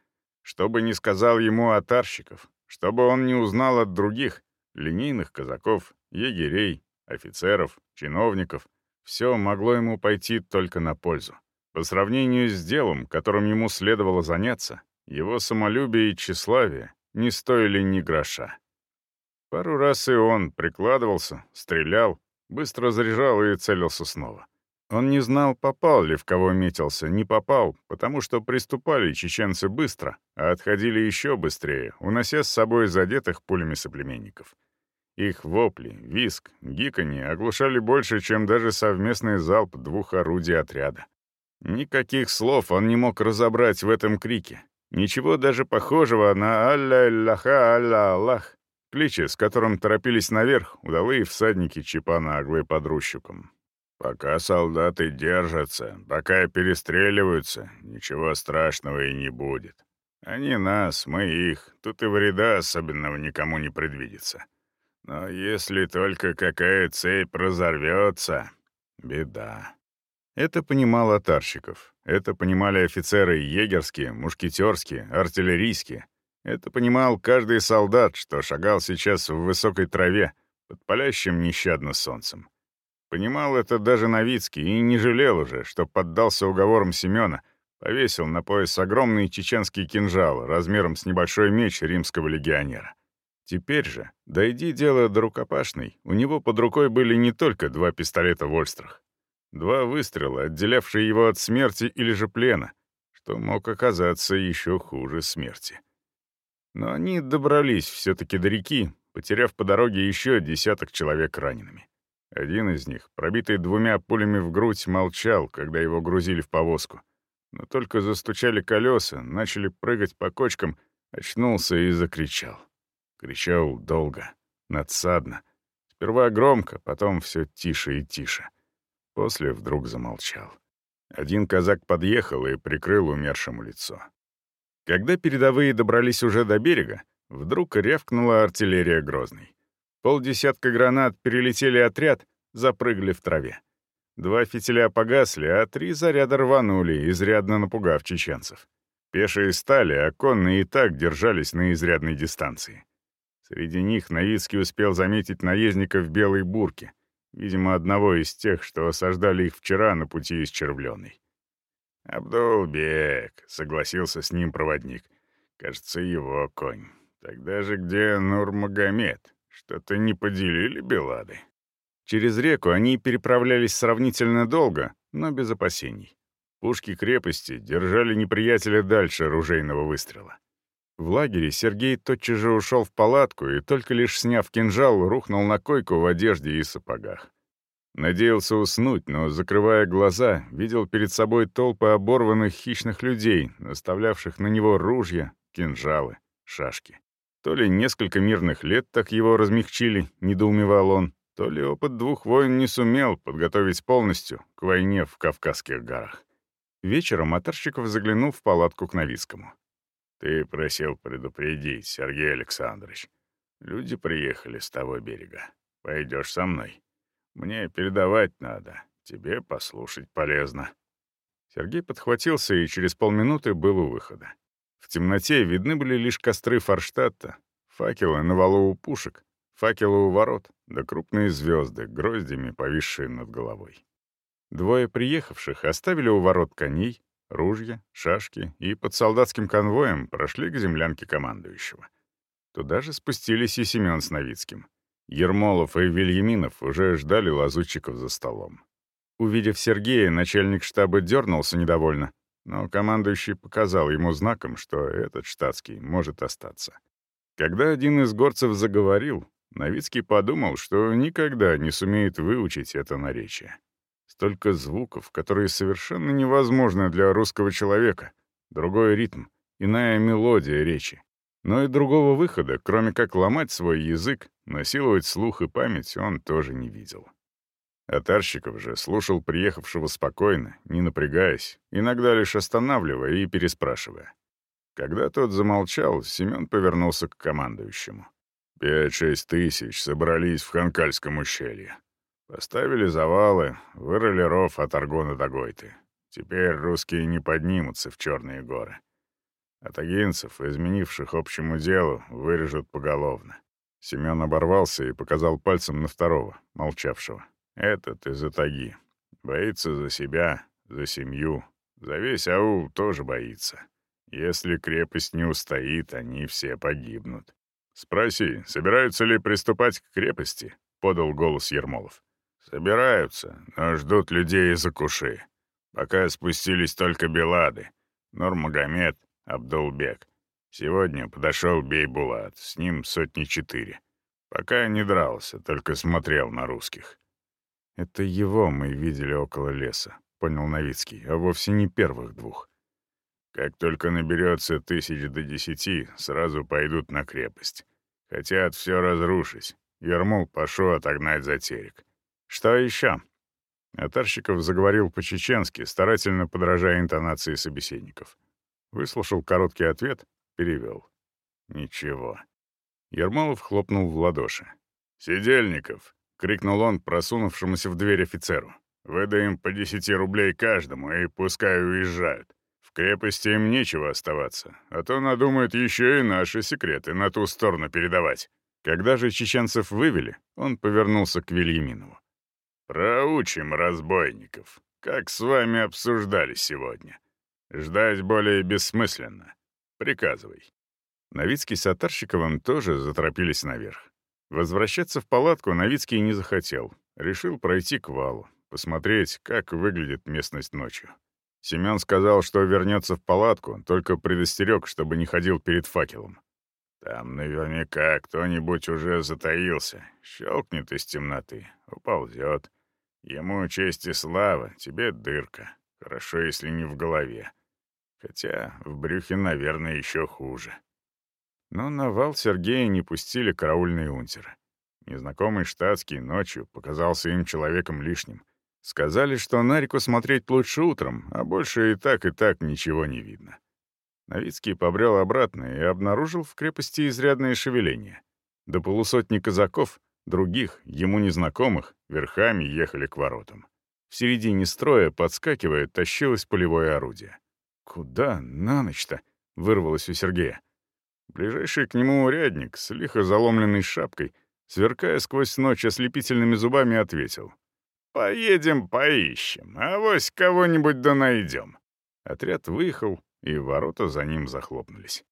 Speaker 2: Что бы ни сказал ему Атарщиков, чтобы он не узнал от других, линейных казаков, егерей, офицеров, чиновников, все могло ему пойти только на пользу. По сравнению с делом, которым ему следовало заняться, его самолюбие и тщеславие не стоили ни гроша. Пару раз и он прикладывался, стрелял, быстро заряжал и целился снова. Он не знал, попал ли в кого метился, не попал, потому что приступали чеченцы быстро, а отходили еще быстрее, унося с собой задетых пулями соплеменников. Их вопли, виск, гиканье оглушали больше, чем даже совместный залп двух орудий отряда. Никаких слов он не мог разобрать в этом крике. Ничего даже похожего на «Алля-Аллаха, Алла-Аллах» Кличи, с которым торопились наверх, удалые всадники Чапана Аглы под Рущуком. «Пока солдаты держатся, пока перестреливаются, ничего страшного и не будет. Они нас, мы их. Тут и вреда особенного никому не предвидится. Но если только какая цепь разорвется, беда. Это понимал Атарщиков. Это понимали офицеры егерские, мушкетерские, артиллерийские. Это понимал каждый солдат, что шагал сейчас в высокой траве, под палящим нещадно солнцем. Понимал это даже Новицкий и не жалел уже, что поддался уговорам Семена, повесил на пояс огромный чеченский кинжал размером с небольшой меч римского легионера. Теперь же, дойди дело до рукопашной, у него под рукой были не только два пистолета в ольстрах. Два выстрела, отделявшие его от смерти или же плена, что мог оказаться еще хуже смерти. Но они добрались все-таки до реки, потеряв по дороге еще десяток человек ранеными. Один из них, пробитый двумя пулями в грудь, молчал, когда его грузили в повозку. Но только застучали колеса, начали прыгать по кочкам, очнулся и закричал. Кричал долго, надсадно. Сперва громко, потом все тише и тише. После вдруг замолчал. Один казак подъехал и прикрыл умершему лицо. Когда передовые добрались уже до берега, вдруг рявкнула артиллерия Грозной. Полдесятка гранат перелетели отряд, запрыгали в траве. Два фитиля погасли, а три заряда рванули, изрядно напугав чеченцев. Пешие стали, а конные и так держались на изрядной дистанции. Среди них Новицкий успел заметить наездника в белой бурке, Видимо, одного из тех, что осаждали их вчера на пути из Червленой. «Абдулбек», — согласился с ним проводник. «Кажется, его конь. Тогда же где Нурмагомед? Что-то не поделили Белады?» Через реку они переправлялись сравнительно долго, но без опасений. Пушки крепости держали неприятеля дальше ружейного выстрела. В лагере Сергей тотчас же ушел в палатку и, только лишь сняв кинжал, рухнул на койку в одежде и сапогах. Надеялся уснуть, но, закрывая глаза, видел перед собой толпы оборванных хищных людей, наставлявших на него ружья, кинжалы, шашки. То ли несколько мирных лет так его размягчили, недоумевал он, то ли опыт двух войн не сумел подготовить полностью к войне в Кавказских горах. Вечером Атарщиков заглянул в палатку к Новицкому. Ты просил предупредить, Сергей Александрович. Люди приехали с того берега. Пойдешь со мной. Мне передавать надо. Тебе послушать полезно. Сергей подхватился и через полминуты был у выхода. В темноте видны были лишь костры Форштадта, факелы на валу у пушек, факелы у ворот, да крупные звезды, гроздями повисшие над головой. Двое приехавших оставили у ворот коней, ружья, шашки и под солдатским конвоем прошли к землянке командующего. Туда же спустились и Семен с Новицким. Ермолов и Вильяминов уже ждали лазутчиков за столом. Увидев Сергея, начальник штаба дернулся недовольно, но командующий показал ему знаком, что этот штатский может остаться. Когда один из горцев заговорил, Новицкий подумал, что никогда не сумеет выучить это наречие. Столько звуков, которые совершенно невозможны для русского человека. Другой ритм, иная мелодия речи. Но и другого выхода, кроме как ломать свой язык, насиловать слух и память, он тоже не видел. Атарщиков же слушал приехавшего спокойно, не напрягаясь, иногда лишь останавливая и переспрашивая. Когда тот замолчал, Семен повернулся к командующему. «Пять-шесть тысяч собрались в Ханкальском ущелье. Поставили завалы, вырыли ров от Аргона до Гойты. Теперь русские не поднимутся в Черные горы. А тагинцев, изменивших общему делу, вырежут поголовно. Семен оборвался и показал пальцем на второго, молчавшего. Этот из-за таги. Боится за себя, за семью. За весь аул тоже боится. Если крепость не устоит, они все погибнут. «Спроси, собираются ли приступать к крепости?» — подал голос Ермолов. Собираются, но ждут людей из Акуши. Пока спустились только Белады. Нурмагомед, Абдулбек. Сегодня подошел Бейбулат, с ним сотни четыре. Пока не дрался, только смотрел на русских. «Это его мы видели около леса», — понял Новицкий, а вовсе не первых двух. Как только наберется тысяч до десяти, сразу пойдут на крепость. Хотят все разрушить. Ермул Пашу отогнать за терек. «Что еще?» Атарщиков заговорил по-чеченски, старательно подражая интонации собеседников. Выслушал короткий ответ,
Speaker 1: перевел. Ничего. Ермолов хлопнул в ладоши. «Сидельников!» — крикнул он просунувшемуся в дверь офицеру. «Выдаем по десяти рублей каждому и пускай уезжают. В крепости им нечего оставаться, а то надумают еще и наши секреты на ту сторону передавать». Когда же чеченцев вывели, он повернулся к Вильяминову. «Проучим разбойников, как с вами обсуждали сегодня. Ждать более бессмысленно. Приказывай». Новицкий с Атарщиковым тоже заторопились наверх. Возвращаться в палатку Новицкий не захотел. Решил пройти к валу, посмотреть, как выглядит местность ночью. Семен сказал, что вернется в палатку, только предостерег, чтобы не ходил перед факелом. Там наверняка кто-нибудь уже затаился, щелкнет из темноты, уползет. Ему честь и слава, тебе дырка. Хорошо, если не в голове. Хотя в брюхе, наверное, еще хуже. Но на вал Сергея не пустили караульные унтеры. Незнакомый штатский ночью показался им человеком лишним. Сказали, что на реку смотреть лучше утром, а больше и так, и так ничего не видно. Новицкий побрел обратно и обнаружил в крепости изрядное шевеление. До полусотни казаков, других, ему незнакомых, верхами ехали к воротам. В середине строя, подскакивая, тащилось полевое орудие. «Куда на ночь-то?» — вырвалось у Сергея. Ближайший к нему урядник с лихо заломленной шапкой, сверкая сквозь ночь ослепительными зубами, ответил. «Поедем поищем, а вось кого-нибудь да найдем». Отряд выехал, и ворота за ним захлопнулись.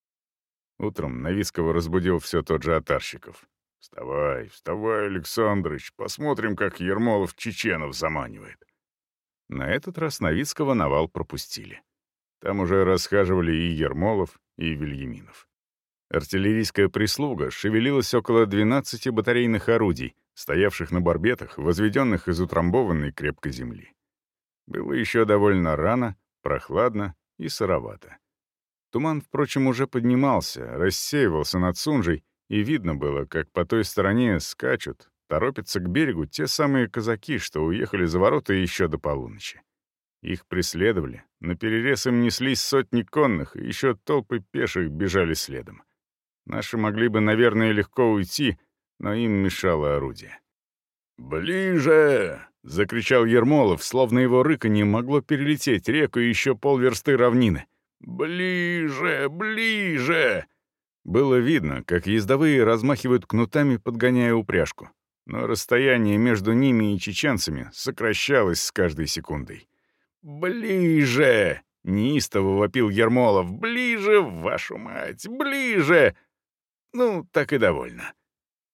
Speaker 1: Утром Новицкого разбудил все тот же Атарщиков. «Вставай, вставай, Александрыч, посмотрим, как Ермолов чеченов заманивает». На этот раз Новицкого навал пропустили. Там уже расхаживали и Ермолов, и Вильяминов. Артиллерийская прислуга шевелилась около 12 батарейных орудий, стоявших на барбетах, возведенных из утрамбованной крепкой земли. Было еще довольно рано, прохладно и сыровато. Туман, впрочем, уже поднимался, рассеивался над Сунжей, и видно было, как по той стороне скачут, торопятся к берегу те самые казаки, что уехали за ворота еще до полуночи. Их преследовали, на перерез им неслись сотни конных, и еще толпы пеших бежали следом. Наши могли бы, наверное, легко уйти, но им мешало орудие. «Ближе!» — закричал Ермолов, словно его рыканье могло перелететь реку и еще полверсты равнины. «Ближе! Ближе!» Было видно, как ездовые размахивают кнутами, подгоняя упряжку. Но расстояние между ними и чеченцами сокращалось с каждой секундой. «Ближе!» — неистово вопил Ермолов. «Ближе, вашу мать! Ближе!» Ну, так и довольно.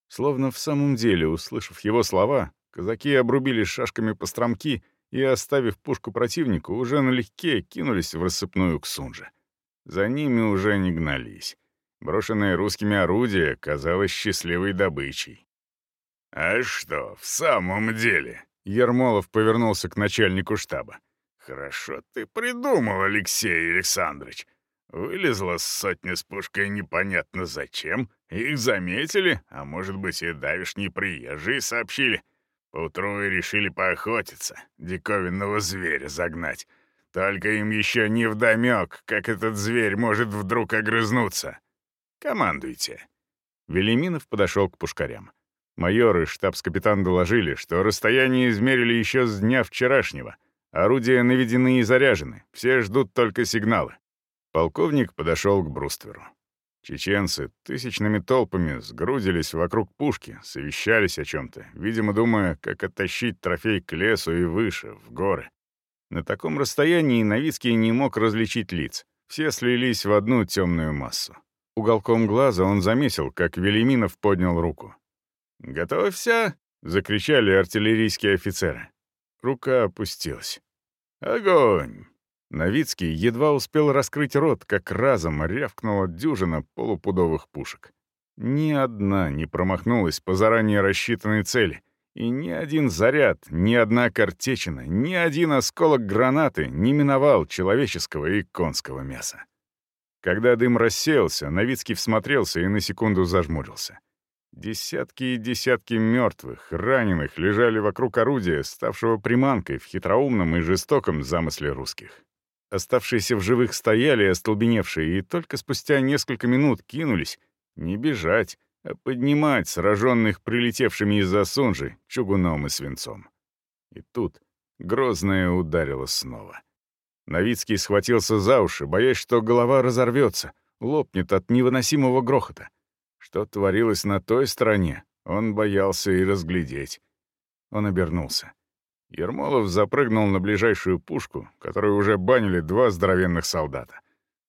Speaker 1: Словно в самом деле, услышав его слова, казаки обрубили шашками по стромки и, оставив пушку противнику, уже налегке кинулись в рассыпную к Сунже. За ними уже не гнались. Брошенное русскими орудие казалось счастливой добычей. «А что, в самом деле?» — Ермолов повернулся к начальнику штаба. «Хорошо ты придумал, Алексей Александрович. Вылезла сотня с пушкой непонятно зачем. Их заметили, а может быть и давишние приезжие сообщили. Поутру и решили поохотиться, диковинного зверя загнать. Только им еще не вдомек, как этот зверь может вдруг огрызнуться. Командуйте. Велиминов подошел к пушкарям. Майор и штабс-капитан доложили, что расстояние измерили еще с дня вчерашнего. Орудия наведены и заряжены, все ждут только сигналы. Полковник подошел к брустверу. Чеченцы тысячными толпами сгрудились вокруг пушки, совещались о чем-то, видимо, думая, как оттащить трофей к лесу и выше, в горы. На таком расстоянии Новицкий не мог различить лиц. Все слились в одну темную массу. Уголком глаза он заметил, как Велиминов поднял руку. «Готовься!» — закричали артиллерийские офицеры. Рука опустилась. «Огонь!» Новицкий едва успел раскрыть рот, как разом рявкнула дюжина полупудовых пушек. Ни одна не промахнулась по заранее рассчитанной цели, и ни один заряд, ни одна картечина, ни один осколок гранаты не миновал человеческого и конского мяса. Когда дым рассеялся, Новицкий всмотрелся и на секунду зажмурился. Десятки и десятки мертвых, раненых лежали вокруг орудия, ставшего приманкой в хитроумном и жестоком замысле русских.
Speaker 2: Оставшиеся в живых стояли, остолбеневшие, и только спустя несколько минут кинулись не бежать, а поднимать сраженных прилетевшими из-за Сунжи чугуном и свинцом. И тут грозное ударило снова. Новицкий схватился за уши, боясь, что голова разорвется, лопнет от невыносимого грохота. Что творилось на той стороне, он боялся и разглядеть. Он обернулся. Ермолов запрыгнул на ближайшую пушку, которую уже банили два здоровенных солдата.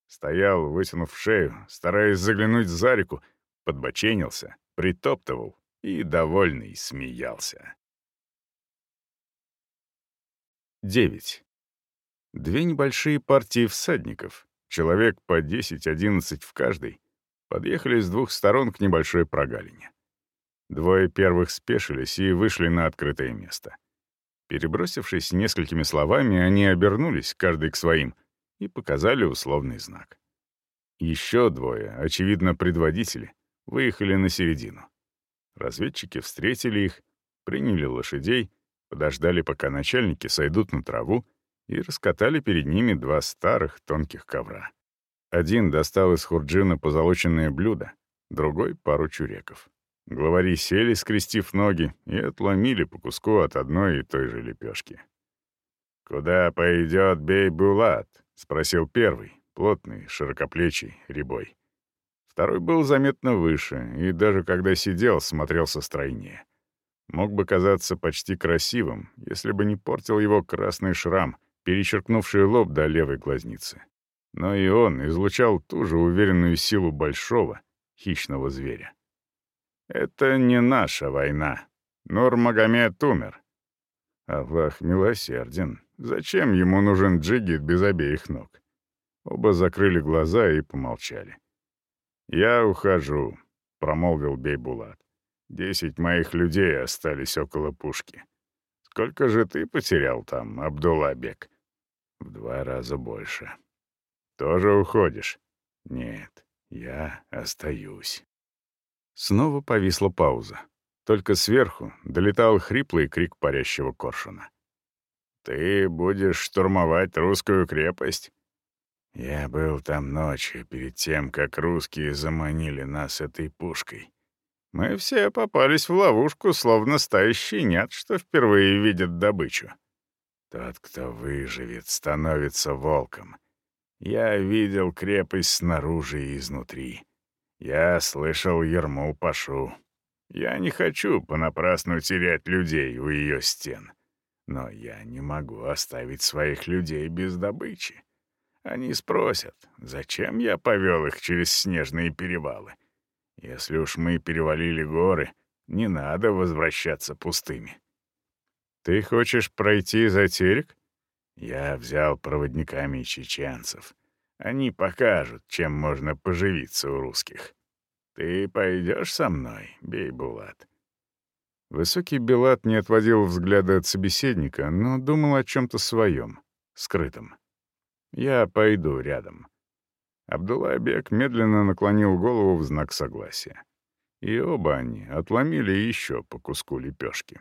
Speaker 2: Стоял, вытянув шею, стараясь заглянуть за реку, подбоченился, притоптывал и, довольный, смеялся. 9. Две небольшие партии всадников, человек по 10-11 в каждой, подъехали с двух сторон к небольшой прогалине. Двое первых спешились и вышли на открытое место. Перебросившись несколькими словами, они обернулись, каждый к своим, и показали условный знак. Еще двое, очевидно, предводители, выехали на середину. Разведчики встретили их, приняли лошадей, подождали, пока начальники сойдут на траву, и раскатали перед ними два старых тонких ковра. Один достал из хурджина позолоченное блюдо, другой — пару чуреков. Главари сели, скрестив ноги, и отломили по куску от одной и той же лепешки. «Куда пойдет Бей-Булат?» — спросил первый, плотный, широкоплечий, рябой. Второй был заметно выше, и даже когда сидел, смотрелся стройнее. Мог бы казаться почти красивым, если бы не портил его красный шрам, перечеркнувший лоб до левой глазницы. Но и он излучал ту же уверенную силу большого, хищного зверя. Это не наша война. Нур-Магомед умер. Аллах милосерден. Зачем ему нужен джигит без обеих ног? Оба закрыли глаза и помолчали. «Я ухожу», — промолвил Бейбулат. «Десять моих людей остались около пушки. Сколько же ты потерял там, Абдуллабек?» «В два раза больше». «Тоже уходишь?» «Нет, я остаюсь». Снова повисла пауза. Только сверху долетал хриплый крик парящего коршуна. «Ты будешь штурмовать русскую крепость?» «Я был там ночью, перед тем, как русские заманили нас этой пушкой. Мы все попались в ловушку, словно стая щенят, что впервые видят добычу. Тот, кто выживет, становится волком. Я видел крепость снаружи и изнутри. Я слышал Ермул Пашу. Я не хочу понапрасну терять людей у ее стен. Но я не могу оставить своих людей без добычи. Они спросят, зачем я повел их через снежные перевалы. Если уж мы перевалили горы, не надо возвращаться пустыми. Ты хочешь пройти за терек? Я взял проводниками чеченцев. Они покажут, чем можно поживиться у русских. Ты пойдешь со мной, Бейбулат?» Высокий Белат не отводил взгляда от собеседника, но думал о чем-то своем, скрытом. «Я пойду рядом». Абдулла-бек медленно наклонил голову в знак согласия. И оба они отломили еще по куску лепешки.